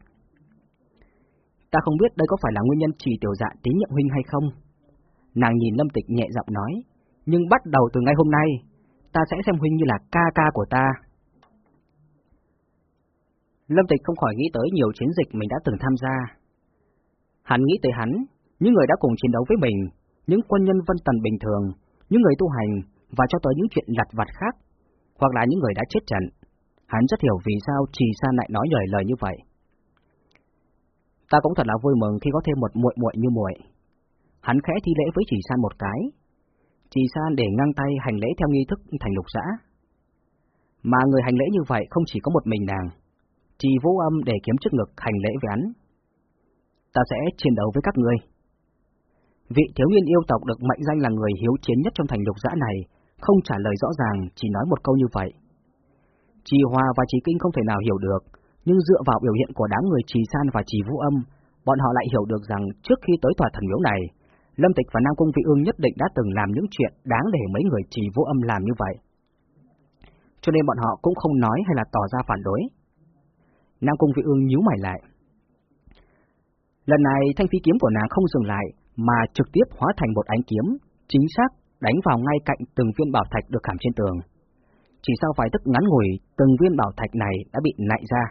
A: Ta không biết đây có phải là nguyên nhân chỉ tiểu dạ tín nhiệm huynh hay không. Nàng nhìn Lâm Tịch nhẹ giọng nói, nhưng bắt đầu từ ngày hôm nay, ta sẽ xem huynh như là ca ca của ta. Lâm Tịch không khỏi nghĩ tới nhiều chiến dịch mình đã từng tham gia. Hắn nghĩ tới hắn, những người đã cùng chiến đấu với mình, những quân nhân vân tần bình thường, những người tu hành và cho tới những chuyện lặt vặt khác, hoặc là những người đã chết trận. Hắn rất hiểu vì sao Trì San lại nói lời lời như vậy. Ta cũng thật là vui mừng khi có thêm một muội muội như muội. Hắn khẽ thi lễ với Trì San một cái. Trì San để ngang tay hành lễ theo nghi thức thành lục xã. Mà người hành lễ như vậy không chỉ có một mình nàng. Trì Vũ Âm để kiếm trước ngực hành lễ với hắn. Ta sẽ chiến đấu với các ngươi. Vị thiếu niên yêu tộc được mệnh danh là người hiếu chiến nhất trong thành lục dã này, không trả lời rõ ràng, chỉ nói một câu như vậy. Trì Hòa và Trì Kinh không thể nào hiểu được, nhưng dựa vào biểu hiện của đám người Trì San và Trì Vũ Âm, bọn họ lại hiểu được rằng trước khi tới tòa thần miếu này, Lâm Tịch và Nam Cung Vị Ương nhất định đã từng làm những chuyện đáng để mấy người Trì Vũ Âm làm như vậy. Cho nên bọn họ cũng không nói hay là tỏ ra phản đối. Nam Cung Vị Ương nhíu mày lại. Lần này thanh phi kiếm của nàng không dừng lại, mà trực tiếp hóa thành một ánh kiếm, chính xác đánh vào ngay cạnh từng viên bảo thạch được khảm trên tường. Chỉ sau vài tức ngắn ngủi, từng viên bảo thạch này đã bị nạy ra.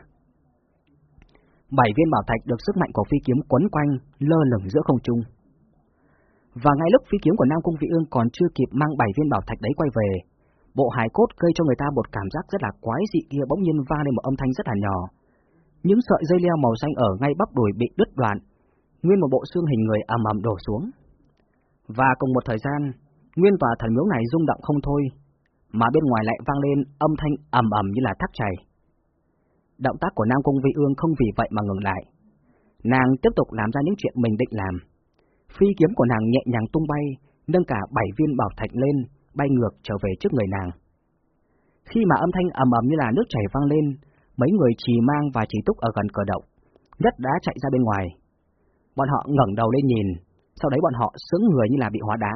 A: Bảy viên bảo thạch được sức mạnh của phi kiếm quấn quanh, lơ lửng giữa không trung. Và ngay lúc phi kiếm của Nam Cung Vị Ương còn chưa kịp mang bảy viên bảo thạch đấy quay về, bộ hài cốt gây cho người ta một cảm giác rất là quái dị kia bỗng nhiên vang lên một âm thanh rất là nhỏ. Những sợi dây leo màu xanh ở ngay bắp đùi bị đứt đoạn, nguyên một bộ xương hình người ầm ầm đổ xuống. Và cùng một thời gian, nguyên tòa thần miếu này rung động không thôi, mà bên ngoài lại vang lên âm thanh ầm ầm như là thác chảy. Động tác của Nam Cung Vi Ương không vì vậy mà ngừng lại. Nàng tiếp tục làm ra những chuyện mình định làm. Phi kiếm của nàng nhẹ nhàng tung bay, nâng cả bảy viên bảo thạch lên, bay ngược trở về trước người nàng. Khi mà âm thanh ầm ầm như là nước chảy vang lên, mấy người trì mang và trì túc ở gần cờ động, nhất đã chạy ra bên ngoài. Bọn họ ngẩng đầu lên nhìn, sau đấy bọn họ sững người như là bị hóa đá.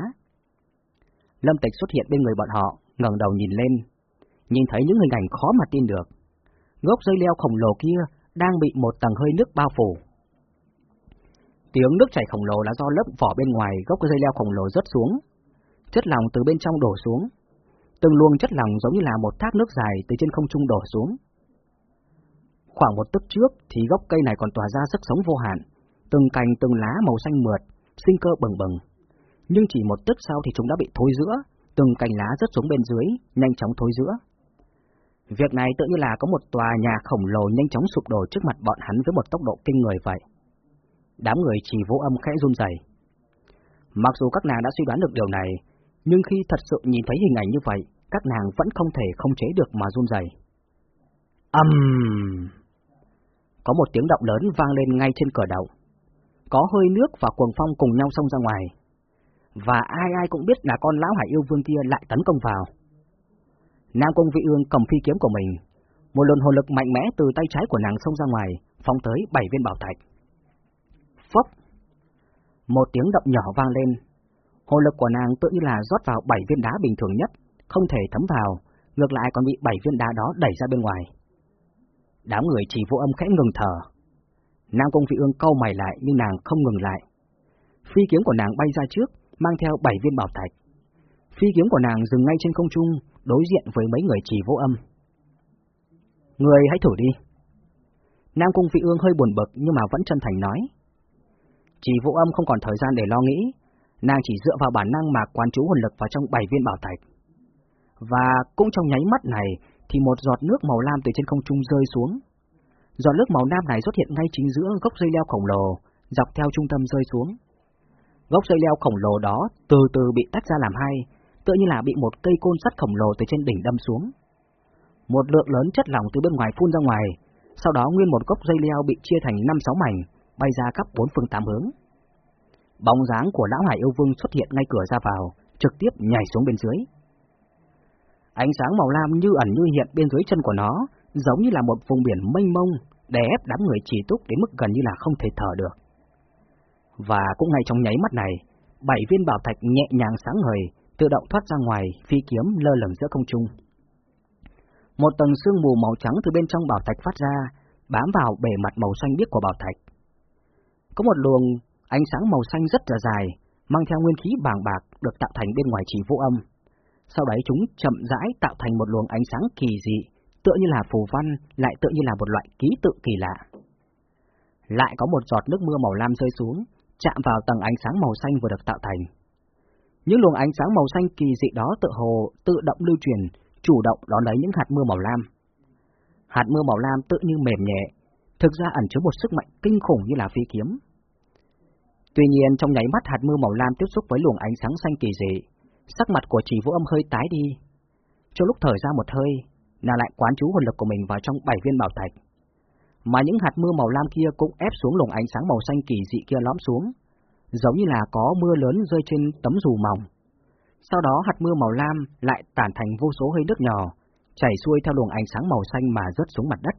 A: Lâm Tịch xuất hiện bên người bọn họ, ngẩng đầu nhìn lên, nhìn thấy những hình ảnh khó mà tin được. Gốc dây leo khổng lồ kia đang bị một tầng hơi nước bao phủ. Tiếng nước chảy khổng lồ là do lớp vỏ bên ngoài gốc dây leo khổng lồ rớt xuống. Chất lỏng từ bên trong đổ xuống. Từng luồng chất lỏng giống như là một thác nước dài từ trên không trung đổ xuống. Khoảng một tức trước thì gốc cây này còn tỏa ra sức sống vô hạn, từng cành từng lá màu xanh mượt, sinh cơ bừng bừng. Nhưng chỉ một tức sau thì chúng đã bị thối giữa, từng cành lá rớt xuống bên dưới, nhanh chóng thối giữa. Việc này tự như là có một tòa nhà khổng lồ nhanh chóng sụp đổ trước mặt bọn hắn với một tốc độ kinh người vậy. Đám người chỉ vỗ âm khẽ run rẩy. Mặc dù các nàng đã suy đoán được điều này, nhưng khi thật sự nhìn thấy hình ảnh như vậy, các nàng vẫn không thể không chế được mà run rẩy. Ầm! Um... Có một tiếng động lớn vang lên ngay trên cửa động. Có hơi nước và cuồng phong cùng nhau xông ra ngoài. Và ai ai cũng biết là con lão hải yêu vương kia lại tấn công vào. Nam Công Vị Ương cầm phi kiếm của mình, một luồng hồn lực mạnh mẽ từ tay trái của nàng xông ra ngoài, phóng tới bảy viên bảo thạch. Phốc! Một tiếng động nhỏ vang lên. Hồn lực của nàng tự như là rót vào bảy viên đá bình thường nhất, không thể thấm vào, ngược lại còn bị bảy viên đá đó đẩy ra bên ngoài. Đám người chỉ vô âm khẽ ngừng thở. Nam Công Vị Ương câu mày lại nhưng nàng không ngừng lại. Phi kiếm của nàng bay ra trước, mang theo bảy viên bảo thạch. Phi kiếm của nàng dừng ngay trên không trung, đối diện với mấy người chỉ vô âm. Người hãy thử đi. Nam Cung Vị Ương hơi buồn bực nhưng mà vẫn chân thành nói. Chỉ vô âm không còn thời gian để lo nghĩ, nàng chỉ dựa vào bản năng mà quán trú hồn lực vào trong bảy viên bảo thạch. Và cũng trong nháy mắt này thì một giọt nước màu lam từ trên không trung rơi xuống. Giọt nước màu lam này xuất hiện ngay chính giữa gốc dây leo khổng lồ, dọc theo trung tâm rơi xuống. Gốc dây leo khổng lồ đó từ từ bị tách ra làm hai, tựa như là bị một cây côn sắt khổng lồ từ trên đỉnh đâm xuống. Một lượng lớn chất lỏng từ bên ngoài phun ra ngoài, sau đó nguyên một gốc dây leo bị chia thành năm sáu mảnh, bay ra khắp bốn phương tám hướng. Bóng dáng của lão hải yêu vương xuất hiện ngay cửa ra vào, trực tiếp nhảy xuống bên dưới. Ánh sáng màu lam như ẩn như hiện bên dưới chân của nó, giống như là một vùng biển mênh mông, đè ép đám người chỉ túc đến mức gần như là không thể thở được. Và cũng ngay trong nháy mắt này, bảy viên bảo thạch nhẹ nhàng sáng ngời, tự động thoát ra ngoài, phi kiếm lơ lửng giữa không trung. Một tầng sương mù màu trắng từ bên trong bảo thạch phát ra, bám vào bề mặt màu xanh biếc của bảo thạch. Có một luồng ánh sáng màu xanh rất là dài, mang theo nguyên khí bàng bạc được tạo thành bên ngoài chỉ vô âm. Sau đấy chúng chậm rãi tạo thành một luồng ánh sáng kỳ dị, tựa như là phù văn, lại tựa như là một loại ký tự kỳ lạ. Lại có một giọt nước mưa màu lam rơi xuống, chạm vào tầng ánh sáng màu xanh vừa được tạo thành. Những luồng ánh sáng màu xanh kỳ dị đó tự hồ tự động lưu truyền, chủ động đón lấy những hạt mưa màu lam. Hạt mưa màu lam tự như mềm nhẹ, thực ra ẩn chứa một sức mạnh kinh khủng như là phi kiếm. Tuy nhiên trong nháy mắt hạt mưa màu lam tiếp xúc với luồng ánh sáng xanh kỳ dị, sắc mặt của chỉ vũ âm hơi tái đi. Trong lúc thở ra một hơi, nàng lại quán chú hồn lực của mình vào trong bảy viên bảo thạch. Mà những hạt mưa màu lam kia cũng ép xuống luồng ánh sáng màu xanh kỳ dị kia lõm xuống, giống như là có mưa lớn rơi trên tấm dù mỏng. Sau đó hạt mưa màu lam lại tản thành vô số hơi nước nhỏ, chảy xuôi theo luồng ánh sáng màu xanh mà rớt xuống mặt đất.